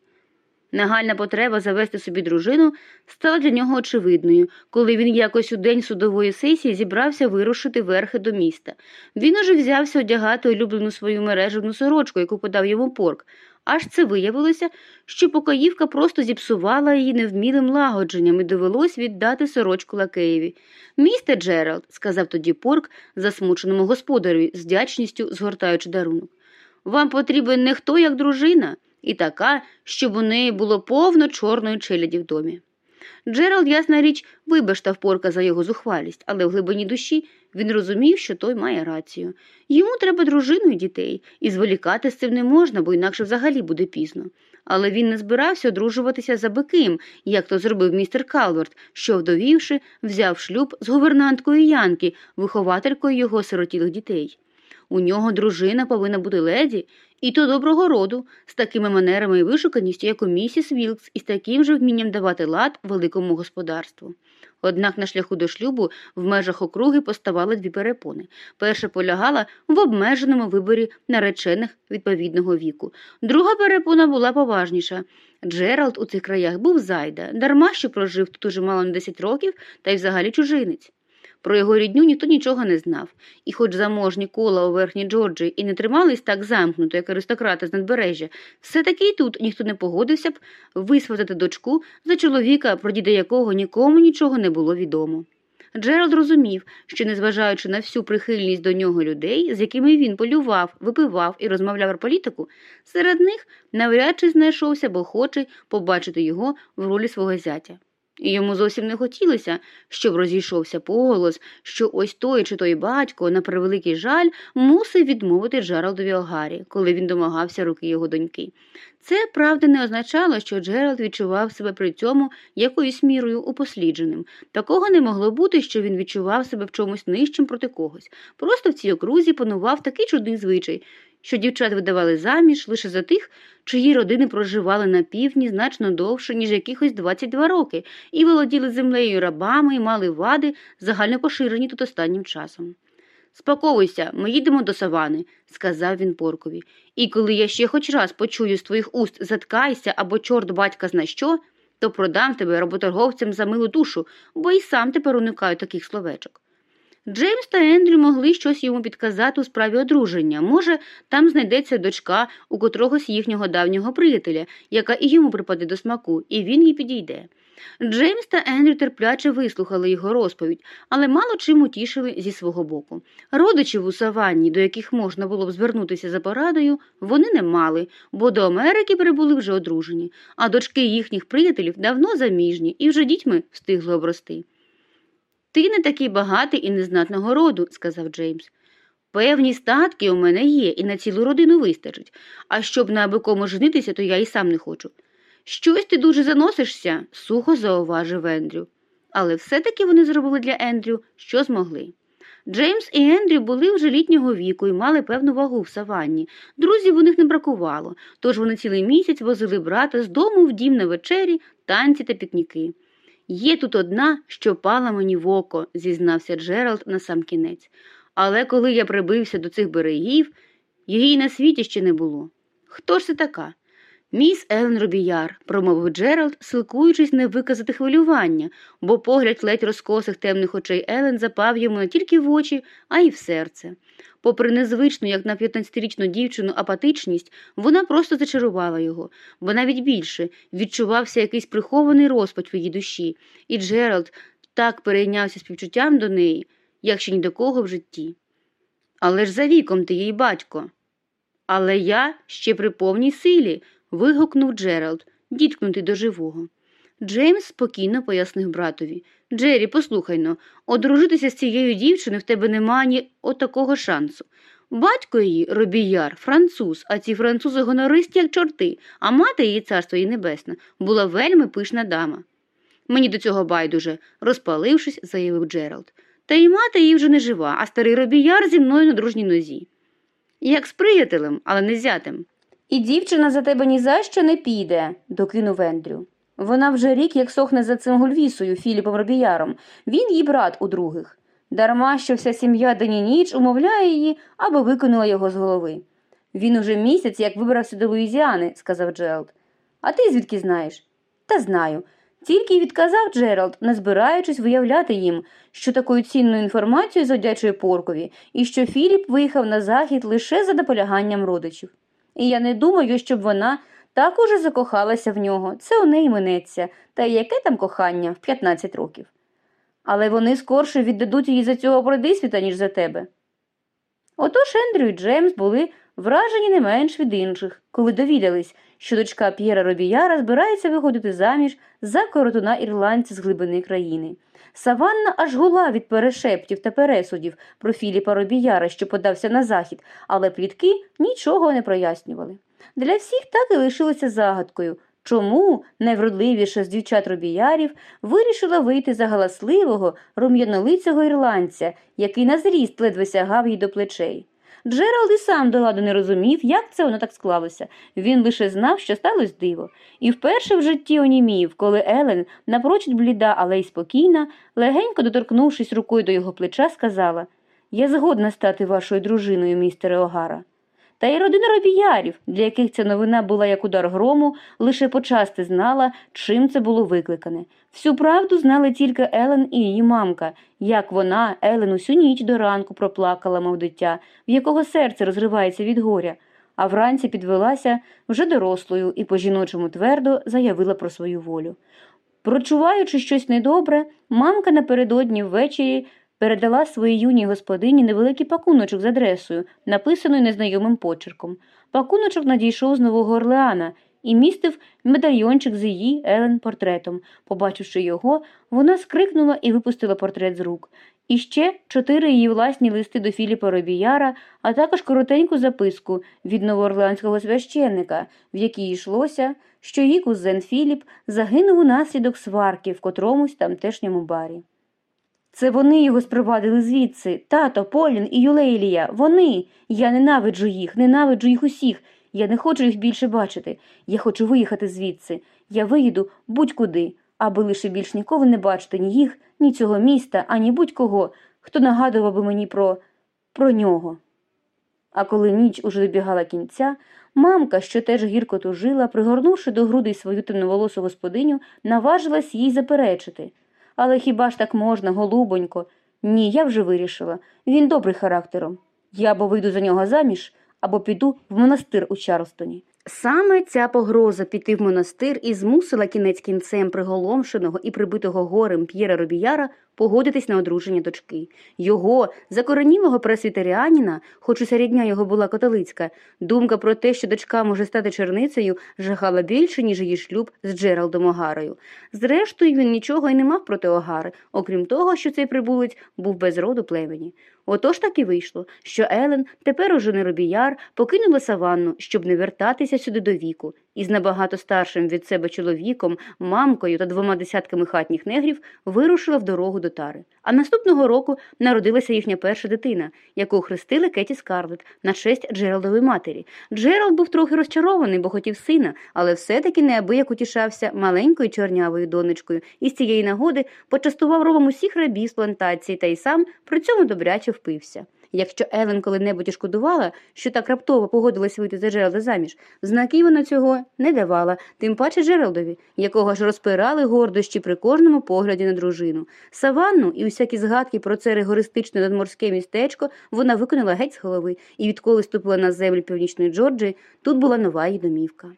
Нагальна потреба завести собі дружину стала для нього очевидною, коли він якось у день судової сесії зібрався вирушити верхи до міста. Він уже взявся одягати улюблену свою мережевну сорочку, яку подав йому порк. Аж це виявилося, що покоївка просто зіпсувала її невмілим лагодженням і довелось віддати сорочку лакеєві. Місте Джеральд, сказав тоді порк засмученому господареві, з вдячністю згортаючи дарунок. Вам потрібен не хто як дружина, і така, щоб у неї було повно чорної челяді в домі. Джеральд, ясна річ, вибаштав порка за його зухвалість, але в глибині душі він розумів, що той має рацію. Йому треба дружину і дітей, і зволікати з цим не можна, бо інакше взагалі буде пізно. Але він не збирався одружуватися за биким, як то зробив містер Калверт, що, вдовівши, взяв шлюб з гувернанткою Янки, вихователькою його сиротілих дітей. У нього дружина повинна бути леді, і то доброго роду, з такими манерами і вишуканістю, як у місіс Вілкс, і з таким же вмінням давати лад великому господарству. Однак на шляху до шлюбу в межах округи поставали дві перепони. Перша полягала в обмеженому виборі наречених відповідного віку. Друга перепона була поважніша. Джеральд у цих краях був зайда, дарма що прожив тут уже мало не 10 років, та й взагалі чужинець. Про його рідню ніхто нічого не знав, і хоч заможні кола у верхній Джорджії і не тримались так замкнуто, як аристократи з надбережжя, все-таки й тут ніхто не погодився б висватати дочку за чоловіка, про діда якого нікому нічого не було відомо. Джеральд розумів, що, незважаючи на всю прихильність до нього людей, з якими він полював, випивав і розмовляв про політику, серед них навряд чи знайшовся, бо хоче побачити його в ролі свого зятя. І йому зовсім не хотілося, щоб розійшовся поголос, що ось той чи той батько, на превеликий жаль, мусив відмовити Джералдові Огарі, коли він домагався руки його доньки. Це, правда, не означало, що Джеральд відчував себе при цьому якоюсь мірою упослідженим. Такого не могло бути, що він відчував себе в чомусь нижчим проти когось. Просто в цій окрузі панував такий чудний звичай, що дівчат видавали заміж лише за тих, чиї родини проживали на півдні значно довше, ніж якихось 22 роки, і володіли землею рабами і мали вади, загально поширені тут останнім часом. Спаковуйся, ми їдемо до савани, сказав він поркові. І коли я ще хоч раз почую з твоїх уст заткайся або чорт батька зна що, то продам тебе работорговцям за милу душу, бо і сам тепер уникаю таких словечок. Джеймс та Ендрю могли щось йому підказати у справі одруження. Може, там знайдеться дочка у котрогось їхнього давнього приятеля, яка і йому припаде до смаку, і він їй підійде. Джеймс та Ендрю терпляче вислухали його розповідь, але мало чим утішили зі свого боку. Родичів у саванні, до яких можна було б звернутися за порадою, вони не мали, бо до Америки прибули вже одружені, а дочки їхніх приятелів давно заміжні і вже дітьми встигли обрости. Ти не такий багатий і незнатного роду, сказав Джеймс. Певні статки у мене є, і на цілу родину вистачить, а щоб на аби кому женитися, то я і сам не хочу. Щось ти дуже заносишся, сухо зауважив Ендрю. Але все-таки вони зробили для Ендрю, що змогли. Джеймс і Ендрю були вже літнього віку і мали певну вагу в саванні. Друзів у них не бракувало, тож вони цілий місяць возили брата з дому в дім на вечері, танці та пікніки. Є тут одна, що пала мені в око, зізнався Джеральд кінець. Але коли я прибився до цих берегів, її на світі ще не було. Хто ж це така? Міс Елен Робіяр, промовив Джеральд, силкуючись не виказати хвилювання, бо погляд ледь розкосих темних очей Елен запав йому не тільки в очі, а й в серце. Попри незвичну, як на 15-річну дівчину, апатичність, вона просто зачарувала його, бо навіть більше відчувався якийсь прихований розпач в її душі, і Джеральд так перейнявся співчуттям до неї, як ще ні до кого в житті. Але ж за віком ти їй батько. Але я ще при повній силі. вигукнув Джеральд, діткнутий до живого. Джеймс спокійно пояснив братові Джері, послухай но, одружитися з цією дівчиною в тебе немає ні отакого шансу. Батько її робіяр, француз, а ці французи гонористі, як чорти, а мати її царство її небесне була вельми пишна дама. Мені до цього байдуже, розпалившись, заявив Джеральд. Та й мати її вже не жива, а старий робіяр зі мною на дружній нозі. Як з приятелем, але не зятем. І дівчина за тебе ні за що не піде, докинув Ендрю. Вона вже рік як сохне за цим гульвісою Філіпом Робіяром. Він її брат у других. Дарма, що вся сім'я день і ніч умовляє її, аби викинула його з голови. Він уже місяць як вибрався до Луїзіани, сказав Джеральд. А ти звідки знаєш? Та знаю. Тільки й відказав Джеральд, не збираючись виявляти їм, що такою цінною інформацією зодячує Поркові, і що Філіп виїхав на захід лише за наполяганням родичів. І я не думаю, щоб вона так уже закохалася в нього. Це у неї минеться, та й яке там кохання в 15 років. Але вони скорше віддадуть її за цього продисвіта, ніж за тебе. Отож Ендрю і Джеймс були вражені не менш від інших, коли довідались, що дочка П'єра Робіяра збирається виходити заміж за коротуна ірландця з глибини країни. Саванна аж гула від перешептів та пересудів про Філіпа Робіяра, що подався на захід, але плітки нічого не прояснювали. Для всіх так і лишилося загадкою, чому найвродливіша з дівчат робіярів вирішила вийти за галасливого, рум'янолицього ірландця, який на зріст ледве сягав їй до плечей. Джеральд і сам до ладу не розумів, як це воно так склалося. Він лише знав, що сталося диво. І вперше в житті онімів, коли Елен, напрочуд бліда, але й спокійна, легенько доторкнувшись рукою до його плеча, сказала Я згодна стати вашою дружиною, містере Огара. Та й родина робіярів, для яких ця новина була як удар грому, лише почасти знала, чим це було викликане. Всю правду знали тільки Елен і її мамка, як вона, Елен, усю ніч до ранку проплакала, мов дитя, в якого серце розривається від горя, а вранці підвелася вже дорослою і по жіночому твердо заявила про свою волю. Прочуваючи щось недобре, мамка напередодні ввечері передала своїй юній господині невеликий пакуночок з адресою, написаною незнайомим почерком. Пакуночок надійшов з Нового Орлеана і містив медальйончик з її Елен портретом. Побачивши його, вона скрикнула і випустила портрет з рук. І ще чотири її власні листи до Філіпа Робіяра, а також коротеньку записку від новоорлеанського священника, в якій йшлося, що її кузен Філіп загинув унаслідок сварки в котромусь тамтешньому барі. Це вони його спровадили звідси. Тато, Полін і Юлейлія. Вони. Я ненавиджу їх, ненавиджу їх усіх. Я не хочу їх більше бачити. Я хочу виїхати звідси. Я виїду будь-куди, аби лише більш ніколи не бачити ні їх, ні цього міста, ані будь-кого, хто нагадував би мені про... про нього. А коли ніч уже добігала кінця, мамка, що теж гірко тужила, пригорнувши до грудей свою темноволосу господиню, наважилась їй заперечити. Але хіба ж так можна, голубонько? Ні, я вже вирішила. Він добрий характером. Я або вийду за нього заміж, або піду в монастир у Чарлстоні. Саме ця погроза піти в монастир і змусила кінець кінцем приголомшеного і прибитого горем П'єра Робіяра погодитись на одруження дочки. Його, закоренілого пресвітеріаніна, хоч уся рідня його була католицька, думка про те, що дочка може стати черницею, жахала більше, ніж її шлюб з Джералдом Огарою. Зрештою, він нічого й не мав проти Огари, окрім того, що цей прибулець був без роду племені. Отож так і вийшло, що Елен, тепер уже не робіяр, покинула саванну, щоб не вертатися сюди до віку, і з набагато старшим від себе чоловіком, мамкою та двома десятками хатніх негрів вирушила в дорогу до тари. А наступного року народилася їхня перша дитина, яку хрестили Кеті Скарлетт на честь Джералдової матері. Джералд був трохи розчарований, бо хотів сина, але все-таки неабияк утішався маленькою чорнявою донечкою, і з цієї нагоди почастував ровом усіх рабів з плантації та й сам при цьому добряче впився. Якщо Елен коли-небудь і шкодувала, що так раптово погодилась вийти за Джералда заміж, знаків вона цього не давала, тим паче Джералдові, якого ж розпирали гордощі при кожному погляді на дружину. Саванну і усякі згадки про це ригористичне надморське містечко вона виконала геть з голови, і відколи ступила на землю північної Джорджії, тут була нова її домівка.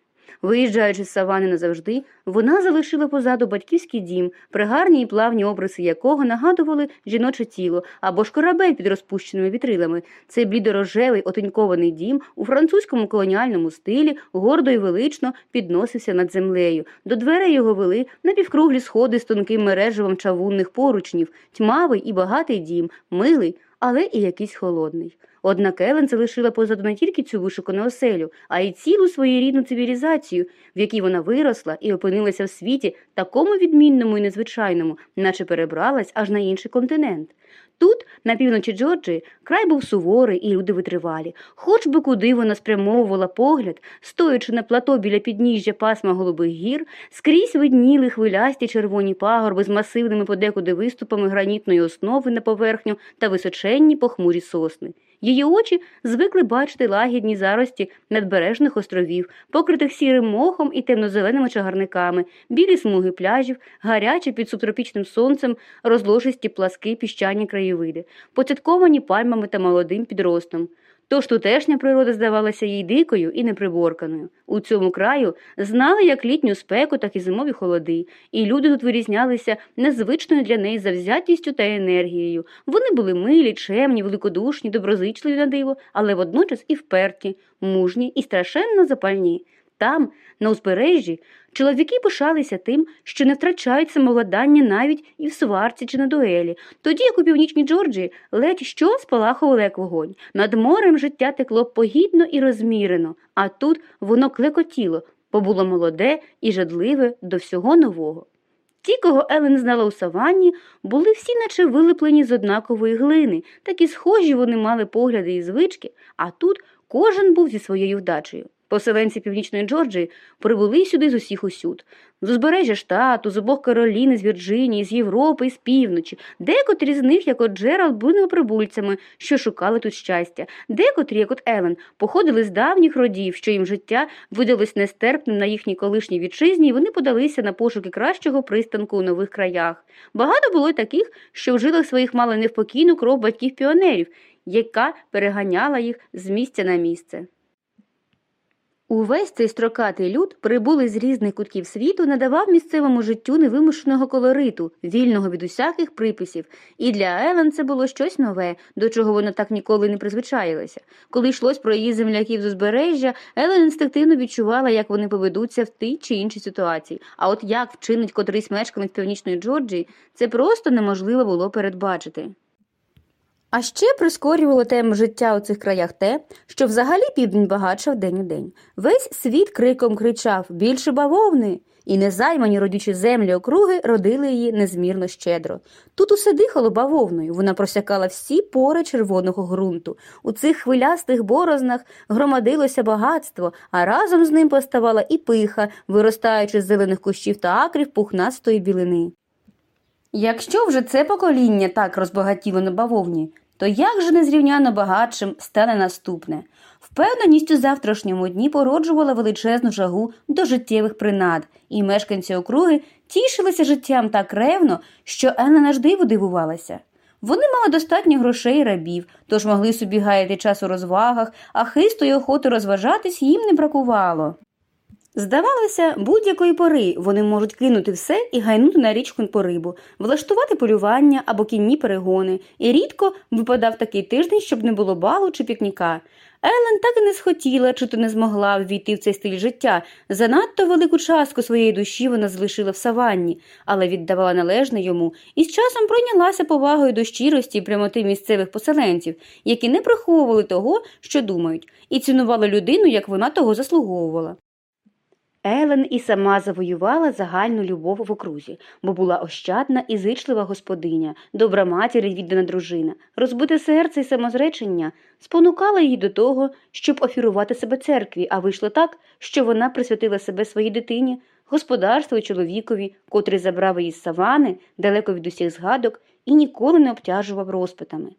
Виїжджаючи з савани назавжди, вона залишила позаду батьківський дім, пригарні і плавні обриси якого нагадували жіноче тіло або ж корабель під розпущеними вітрилами. Цей блідорожевий отенькований дім у французькому колоніальному стилі гордо і велично підносився над землею. До дверей його вели напівкруглі сходи з тонким мережевом чавунних поручнів, тьмавий і багатий дім, милий, але і якийсь холодний. Однак Елен залишила позаду не тільки цю вишукану оселю, а й цілу своєрідну цивілізацію, в якій вона виросла і опинилася в світі такому відмінному і незвичайному, наче перебралась аж на інший континент. Тут, на півночі Джорджії, край був суворий і люди витривалі. Хоч би куди вона спрямовувала погляд, стоячи на плато біля підніжжя пасма голубих гір, скрізь видніли хвилясті червоні пагорби з масивними подекуди виступами гранітної основи на поверхню та височенні похмурі сосни. Її очі звикли бачити лагідні зарості надбережних островів, покритих сірим мохом і темно-зеленими чагарниками, білі смуги пляжів, гарячі під субтропічним сонцем, розложисті пласки піщані краєвиди, поцятковані пальмами та молодим підростом. Тож тутешня природа здавалася їй дикою і неприборканою. У цьому краю знали як літню спеку, так і зимові холоди, і люди тут вирізнялися незвичною для неї завзятістю та енергією. Вони були милі, чемні, великодушні, доброзичливі на диво, але водночас і вперті, мужні і страшенно запальні. Там, на узбережжі, чоловіки пишалися тим, що не втрачають самовладання навіть і в сварці чи на дуелі, тоді як у північній Джорджії ледь що спалахувало як вогонь. Над морем життя текло погідно і розмірено, а тут воно клекотіло, бо було молоде і жадливе до всього нового. Ті, кого Елен знала у саванні, були всі наче вилеплені з однакової глини, такі схожі вони мали погляди і звички, а тут кожен був зі своєю вдачею. Поселенці північної Джорджії прибули сюди з усіх усюд. З узбережжя штату, з обох Кароліни, з Вірджинії, з Європи, з півночі. Декотрі з них, як от Джеральд, були новоприбульцями, що шукали тут щастя. Декотрі, як от Елен, походили з давніх родів, що їм життя видалось нестерпним на їхній колишній вітчизні, і вони подалися на пошуки кращого пристанку у нових краях. Багато було й таких, що в жилах своїх мали невпокійну кров батьків піонерів, яка переганяла їх з місця на місце. Увесь цей строкатий люд, прибулий з різних кутків світу, надавав місцевому життю невимушеного колориту, вільного від усяких приписів, і для Елен це було щось нове, до чого вона так ніколи не призвичаїлася. Коли йшлось про її земляків з узбережжя, Елен інстинктивно відчувала, як вони поведуться в тій чи іншій ситуації. А от як вчинить котрийсь мешканець північної Джорджії, це просто неможливо було передбачити. А ще прискорювало тему життя у цих краях те, що взагалі південь багатшав день у день. Весь світ криком кричав більше бавовни, і незаймані родючі землі округи родили її незмірно щедро. Тут усе дихало бавовною, вона просякала всі пори червоного ґрунту. У цих хвилястих борознах громадилося багатство, а разом з ним поставала і пиха, виростаючи з зелених кущів та акрів пухнастої білини. Якщо вже це покоління так розбагатіло на бавовні, то як же незрівняно багатшим стане наступне? Впевненість у завтрашньому дні породжувала величезну жагу до життєвих принад, і мешканці округи тішилися життям так ревно, що Енна аж дивувалася. Вони мали достатньо грошей і рабів, тож могли собі гаяти час у розвагах, а хисту й охоти розважатись їм не бракувало. Здавалося, будь-якої пори вони можуть кинути все і гайнути на річку по рибу, влаштувати полювання або кінні перегони, і рідко випадав такий тиждень, щоб не було балу чи пікніка. Елен так і не схотіла, чи то не змогла ввійти в цей стиль життя. Занадто велику частку своєї душі вона залишила в саванні, але віддавала належне йому і з часом пройнялася повагою до щирості і прямоти місцевих поселенців, які не приховували того, що думають, і цінували людину, як вона того заслуговувала. Елен і сама завоювала загальну любов в окрузі, бо була ощадна і зичлива господиня, добра матір і віддана дружина. Розбите серце і самозречення спонукало її до того, щоб офірувати себе церкві, а вийшло так, що вона присвятила себе своїй дитині, господарству і чоловікові, котрий забрав її з савани, далеко від усіх згадок, і ніколи не обтяжував розпитами.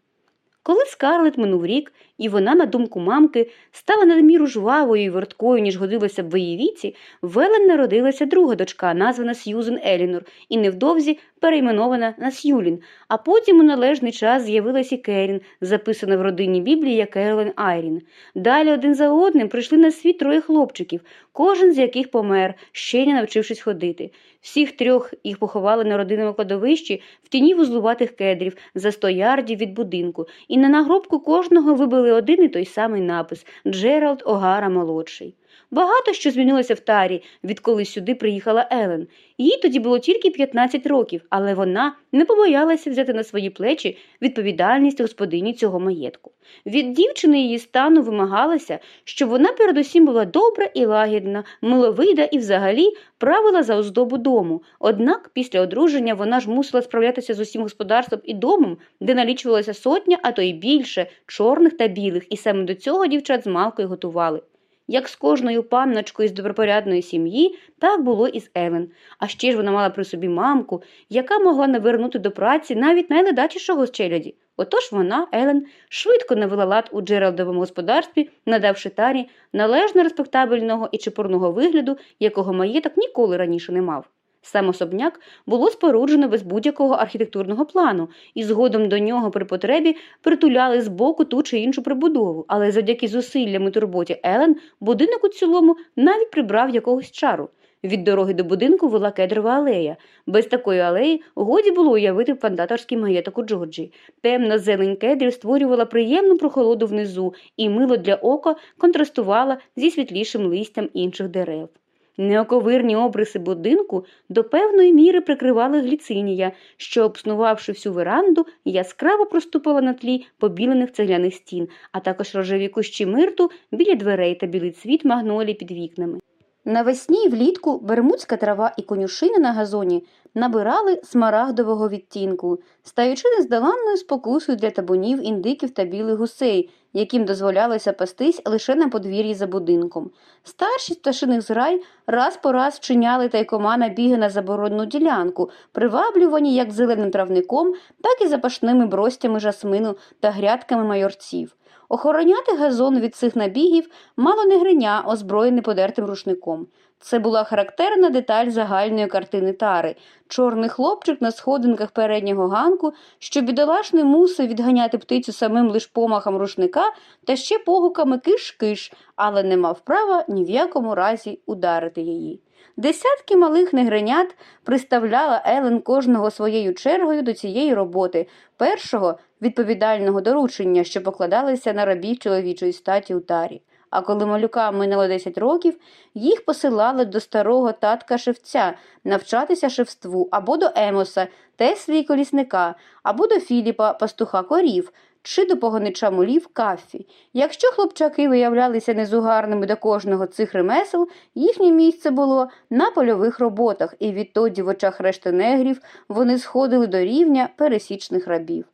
Коли Скарлет минув рік, і вона, на думку мамки, стала надміру жвавою і верткою, ніж годилося б в її віці, в Елен народилася друга дочка, названа Сьюзен Елінор, і невдовзі перейменована на Сьюлін, а потім у належний час з'явилася і Керін, записана в родинній біблії як Еролен Айрін. Далі один за одним прийшли на світ троє хлопчиків, кожен з яких помер, ще не навчившись ходити. Всіх трьох їх поховали на родинному кладовищі в тіні вузлуватих кедрів за сто ярдів від будинку, і на нагробку кожного вибили один і той самий напис Джеральд Огара молодший. Багато що змінилося в Тарі, відколи сюди приїхала Елен. Їй тоді було тільки 15 років, але вона не побоялася взяти на свої плечі відповідальність господині цього маєтку. Від дівчини її стану вимагалося, щоб вона передусім була добра і лагідна, миловида і взагалі правила за оздобу дому. Однак після одруження вона ж мусила справлятися з усім господарством і домом, де налічувалася сотня, а то й більше, чорних та білих, і саме до цього дівчат з малкою готували. Як з кожною панночкою з добропорядної сім'ї, так було і з Елен. А ще ж вона мала при собі мамку, яка могла навернути до праці навіть найледачішого з челяді. Отож вона, Елен, швидко навела лад у Джералдовому господарстві, надавши тарі належно респектабельного і чепурного вигляду, якого маєток ніколи раніше не мав. Сам особняк було споруджено без будь-якого архітектурного плану, і згодом до нього при потребі притуляли з боку ту чи іншу прибудову, але завдяки зусиллям і турботі Елен будинок у цілому навіть прибрав якогось чару. Від дороги до будинку вела кедрова алея. Без такої алеї годі було уявити плантаторський маєток у Джорджі. Темна зелень кедрів створювала приємну прохолоду внизу і мило для ока контрастувала зі світлішим листям інших дерев. Неоковирні обриси будинку до певної міри прикривали гліцинія, що, обснувавши всю веранду, яскраво проступала на тлі побілених цегляних стін, а також рожеві кущі мирту біля дверей та білий цвіт магнолі під вікнами. Навесні й влітку бермудська трава і конюшини на газоні набирали смарагдового відтінку, стаючи нездоланною спокусою для табунів індиків та білих гусей, яким дозволялося пастись лише на подвір'ї за будинком. Старші пташиних зграй раз по раз вчиняли тайкома набіги на заборонну ділянку, приваблювані як зеленим травником, так і запашними бростями жасмину та грядками майорців. Охороняти газон від цих набігів мало не гриня, озброєний подертим рушником. Це була характерна деталь загальної картини тари чорний хлопчик на сходинках переднього ганку, що бідолашний мусив відганяти птицю самим лиш помахом рушника та ще погуками киш-киш, але не мав права ні в якому разі ударити її. Десятки малих негренят приставляла Елен кожного своєю чергою до цієї роботи, першого відповідального доручення, що покладалися на рабів чоловічої статі у тарі. А коли малюкам минуло 10 років, їх посилали до старого татка шевця навчатися шевству або до Емоса, Теслі колісника, або до Філіпа, пастуха корів, чи до погонича мулів кафі. Якщо хлопчаки виявлялися незугарними до кожного цих ремесел, їхнє місце було на польових роботах, і відтоді в очах решти негрів вони сходили до рівня пересічних рабів.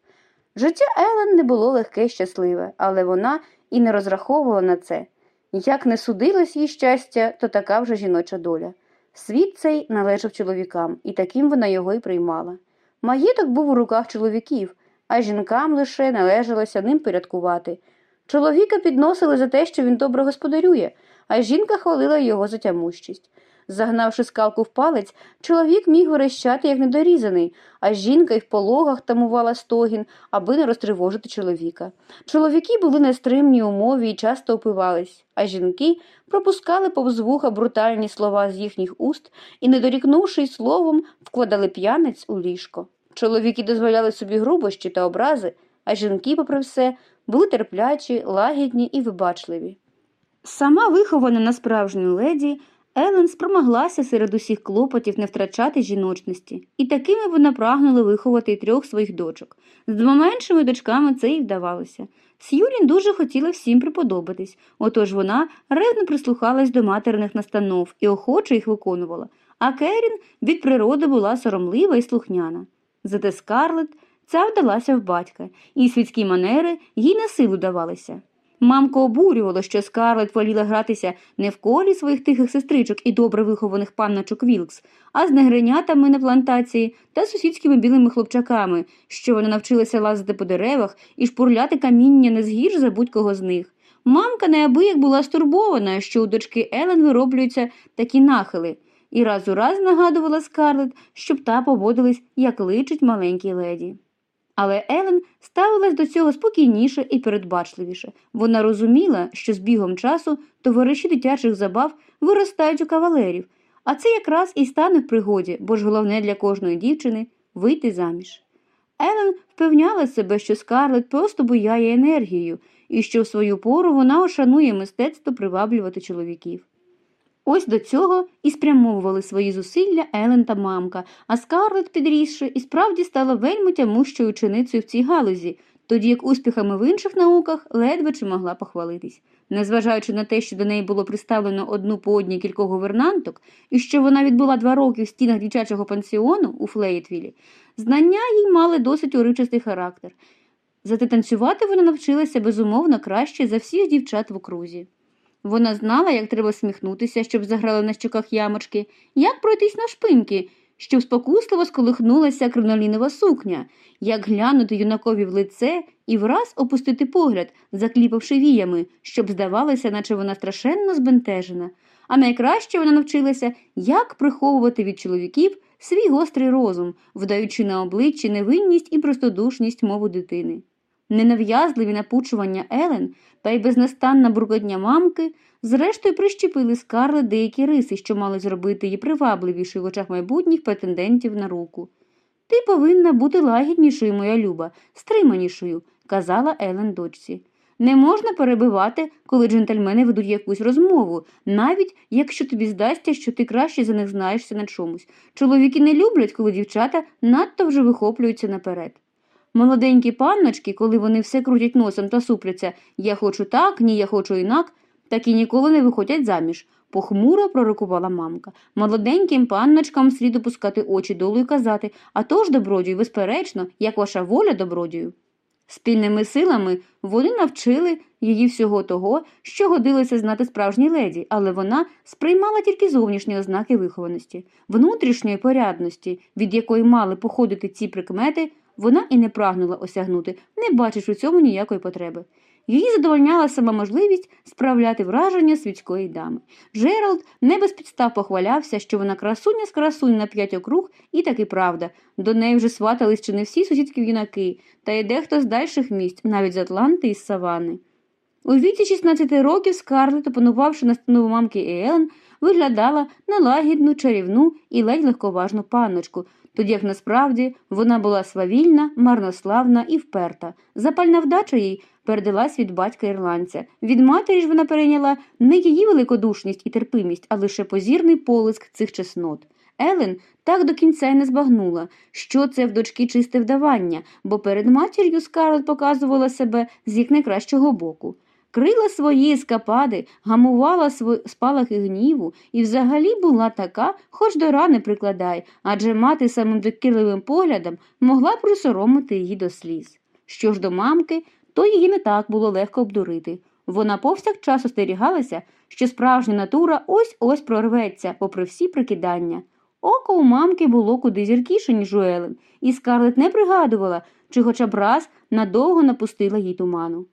Життя Елен не було легке й щасливе, але вона і не розраховувала на це. Як не судилось їй щастя, то така вже жіноча доля. Світ цей належав чоловікам, і таким вона його й приймала. Маєток був у руках чоловіків, а жінкам лише належалося ним порядкувати. Чоловіка підносили за те, що він добре господарює, а жінка хвалила його за тямущість. Загнавши скалку в палець, чоловік міг верещати, як недорізаний, а жінка й в пологах тамувала стогін, аби не розтривожити чоловіка. Чоловіки були нестримні у мові і часто опивались, а жінки пропускали повз вуха брутальні слова з їхніх уст і, не дорікнувши словом, вкладали п'яниць у ліжко. Чоловіки дозволяли собі грубощі та образи, а жінки, попри все, були терплячі, лагідні і вибачливі. Сама вихована на справжню леді, Елен спромоглася серед усіх клопотів не втрачати жіночності, і такими вона прагнула виховати й трьох своїх дочок. З двома меншими дочками це й вдавалося. С'юлін дуже хотіла всім приподобатись, отож вона ревно прислухалась до материних настанов і охоче їх виконувала, а Керін від природи була соромлива і слухняна. Зате Скарлет ця вдалася в батька, і світські манери їй на силу давалися. Мамко обурювало, що Скарлет воліла гратися не в колі своїх тихих сестричок і добре вихованих панночок Вілкс, а з негринятами на плантації та сусідськими білими хлопчаками, що вона навчилася лазити по деревах і шпурляти каміння не згірш за будь-кого з них. Мамка неабияк була стурбована, що у дочки Елен вироблюються такі нахили, і раз у раз нагадувала Скарлет, щоб та поводилась, як личить маленькій леді. Але Елен ставилась до цього спокійніше і передбачливіше. Вона розуміла, що з бігом часу товариші дитячих забав виростають у кавалерів, а це якраз і стане в пригоді, бо ж головне для кожної дівчини вийти заміж. Елен впевняла себе, що Скарлет просто буяє енергією, і що в свою пору вона ошанує мистецтво приваблювати чоловіків. Ось до цього і спрямовували свої зусилля Елен та мамка, а Скарлет, підрісши, і справді стала вельми тямущою ученицею в цій галузі, тоді як успіхами в інших науках ледве чи могла похвалитись. Незважаючи на те, що до неї було приставлено одну по одній кількох гувернанток, і що вона відбула два роки в стінах дівчачого пансіону у Флеєтвілі, знання їй мали досить уричистий характер. Зате танцювати вона навчилася безумовно краще за всіх дівчат в окрузі. Вона знала, як треба сміхнутися, щоб заграли на щоках ямочки, як пройтись на шпиньки, щоб спокусливо сколихнулася кринолінова сукня, як глянути юнакові в лице і враз опустити погляд, закліпавши віями, щоб здавалося, наче вона страшенно збентежена. А найкраще вона навчилася, як приховувати від чоловіків свій гострий розум, вдаючи на обличчі невинність і простодушність мову дитини. Ненав'язливі напучування Елен та й безнастанна буркотня мамки зрештою прищепили Скарлет деякі риси, що мали зробити її привабливішою в очах майбутніх претендентів на руку. Ти повинна бути лагіднішою, моя люба, стриманішою, казала Елен дочці. Не можна перебивати, коли джентльмени ведуть якусь розмову, навіть якщо тобі здасться, що ти краще за них знаєшся на чомусь. Чоловіки не люблять, коли дівчата надто вже вихоплюються наперед. Молоденькі панночки, коли вони все крутять носом та супляться я хочу так, ні, я хочу інак, так і ніколи не виходять заміж. Похмуро пророкувала мамка. Молоденьким панночкам слід опускати очі долу і казати а то ж, добродію, безперечно, як ваша воля добродію. Спільними силами вони навчили її всього того, що годилося знати справжній леді, але вона сприймала тільки зовнішні ознаки вихованості, внутрішньої порядності, від якої мали походити ці прикмети, вона і не прагнула осягнути, не бачиш у цьому ніякої потреби. Її задовольняла сама можливість справляти враження світської дами. Джеральд не без підстав похвалявся, що вона красуня з красунь на п'ять округ, і таки правда. До неї вже сватались чи не всі сусідські юнаки, та й дехто з дальших місць, навіть з Атланти і з Савани. У віці 16 років Скарлет, опанувавши настанову мамки Елен, виглядала на лагідну, чарівну і ледь легковажну панночку, тоді як насправді вона була свавільна, марнославна і вперта. Запальна вдача їй передалась від батька ірландця. Від матері ж вона перейняла не її великодушність і терпимість, а лише позірний полиск цих чеснот. Елен так до кінця й не збагнула, що це в дочки чисте вдавання, бо перед матір'ю Скарлет показувала себе з їх найкращого боку. Крила свої ескапади, гамувала спалахи гніву і взагалі була така, хоч до рани прикладай, адже мати самим докірливим поглядом могла присоромити її до сліз. Що ж до мамки, то її не так було легко обдурити. Вона повсякчас остерігалася, що справжня натура ось ось прорветься, попри всі прикидання. Око у мамки було куди зіркіше, ніж у Елен, і Скарлет не пригадувала, чи хоча б раз надовго напустила їй туману.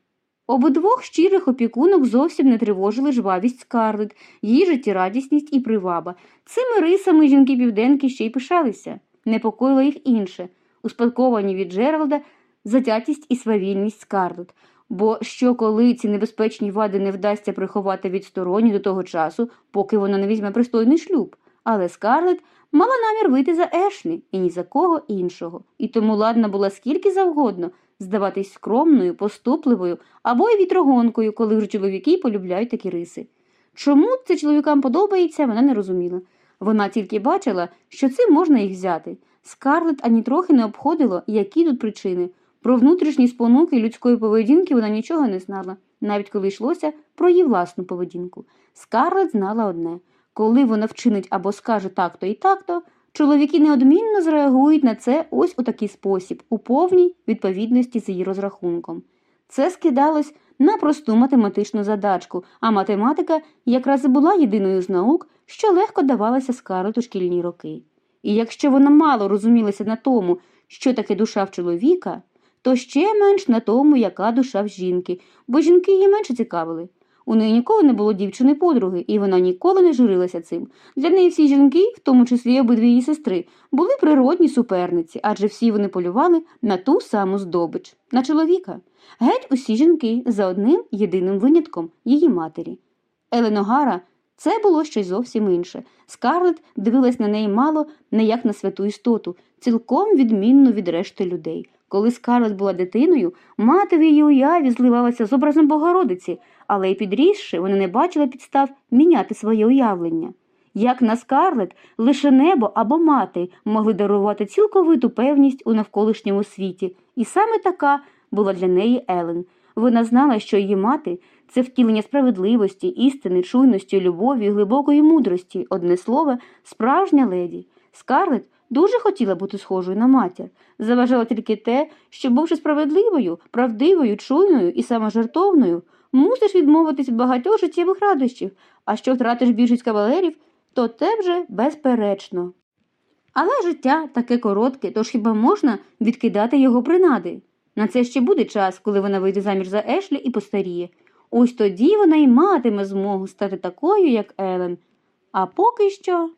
Обидвох щирих опікунок зовсім не тривожили жвавість Скарлет, її життєрадісність і приваба. Цими рисами жінки південки ще й пишалися. Непокоїло їх інше, успадковані від Джералда затятість і свавільність Скарлет. Бо що коли ці небезпечні вади не вдасться приховати від стороні до того часу, поки вона не візьме пристойний шлюб. Але Скарлет мала намір вийти за Ешлі і ні за кого іншого, і тому ладна була скільки завгодно здаватись скромною, поступливою або й вітрогонкою, коли вже чоловіки полюбляють такі риси. Чому це чоловікам подобається, вона не розуміла. Вона тільки бачила, що цим можна їх взяти. Скарлет ані трохи не обходило, які тут причини. Про внутрішні спонуки людської поведінки вона нічого не знала, навіть коли йшлося про її власну поведінку. Скарлет знала одне коли вона вчинить або скаже так-то і так-то, чоловіки неодмінно зреагують на це ось у такий спосіб, у повній відповідності з її розрахунком. Це скидалось на просту математичну задачку, а математика якраз і була єдиною з наук, що легко давалася Скарлет у шкільні роки. І якщо вона мало розумілася на тому, що таке душа в чоловіка, то ще менш на тому, яка душа в жінки, бо жінки її менше цікавили. У неї ніколи не було дівчини подруги, і вона ніколи не журилася цим. Для неї всі жінки, в тому числі обидві її сестри, були природні суперниці, адже всі вони полювали на ту саму здобич, на чоловіка. Геть усі жінки за одним єдиним винятком її матері. Еленогара це було щось зовсім інше. Скарлет дивилась на неї мало не як на святу істоту, цілком відмінну від решти людей. Коли Скарлет була дитиною, мати в її уяві зливалася з образом Богородиці, але й підрісши, вона не бачила підстав міняти своє уявлення. Як на Скарлет, лише небо або мати могли дарувати цілковиту певність у навколишньому світі, і саме така була для неї Елен. Вона знала, що її мати це втілення справедливості, істини, чуйності, любові, глибокої мудрості, одне слово, справжня леді. Скарлет дуже хотіла бути схожою на матір. Заважало тільки те, що, бувши справедливою, правдивою, чуйною і саможертовною, мусиш відмовитись від багатьох життєвих радощів, а що втратиш більшість кавалерів, то те вже безперечно. Але життя таке коротке, тож хіба можна відкидати його принади? На це ще буде час, коли вона вийде заміж за Ешлі і постаріє. Ось тоді вона й матиме змогу стати такою, як Елен. А поки що.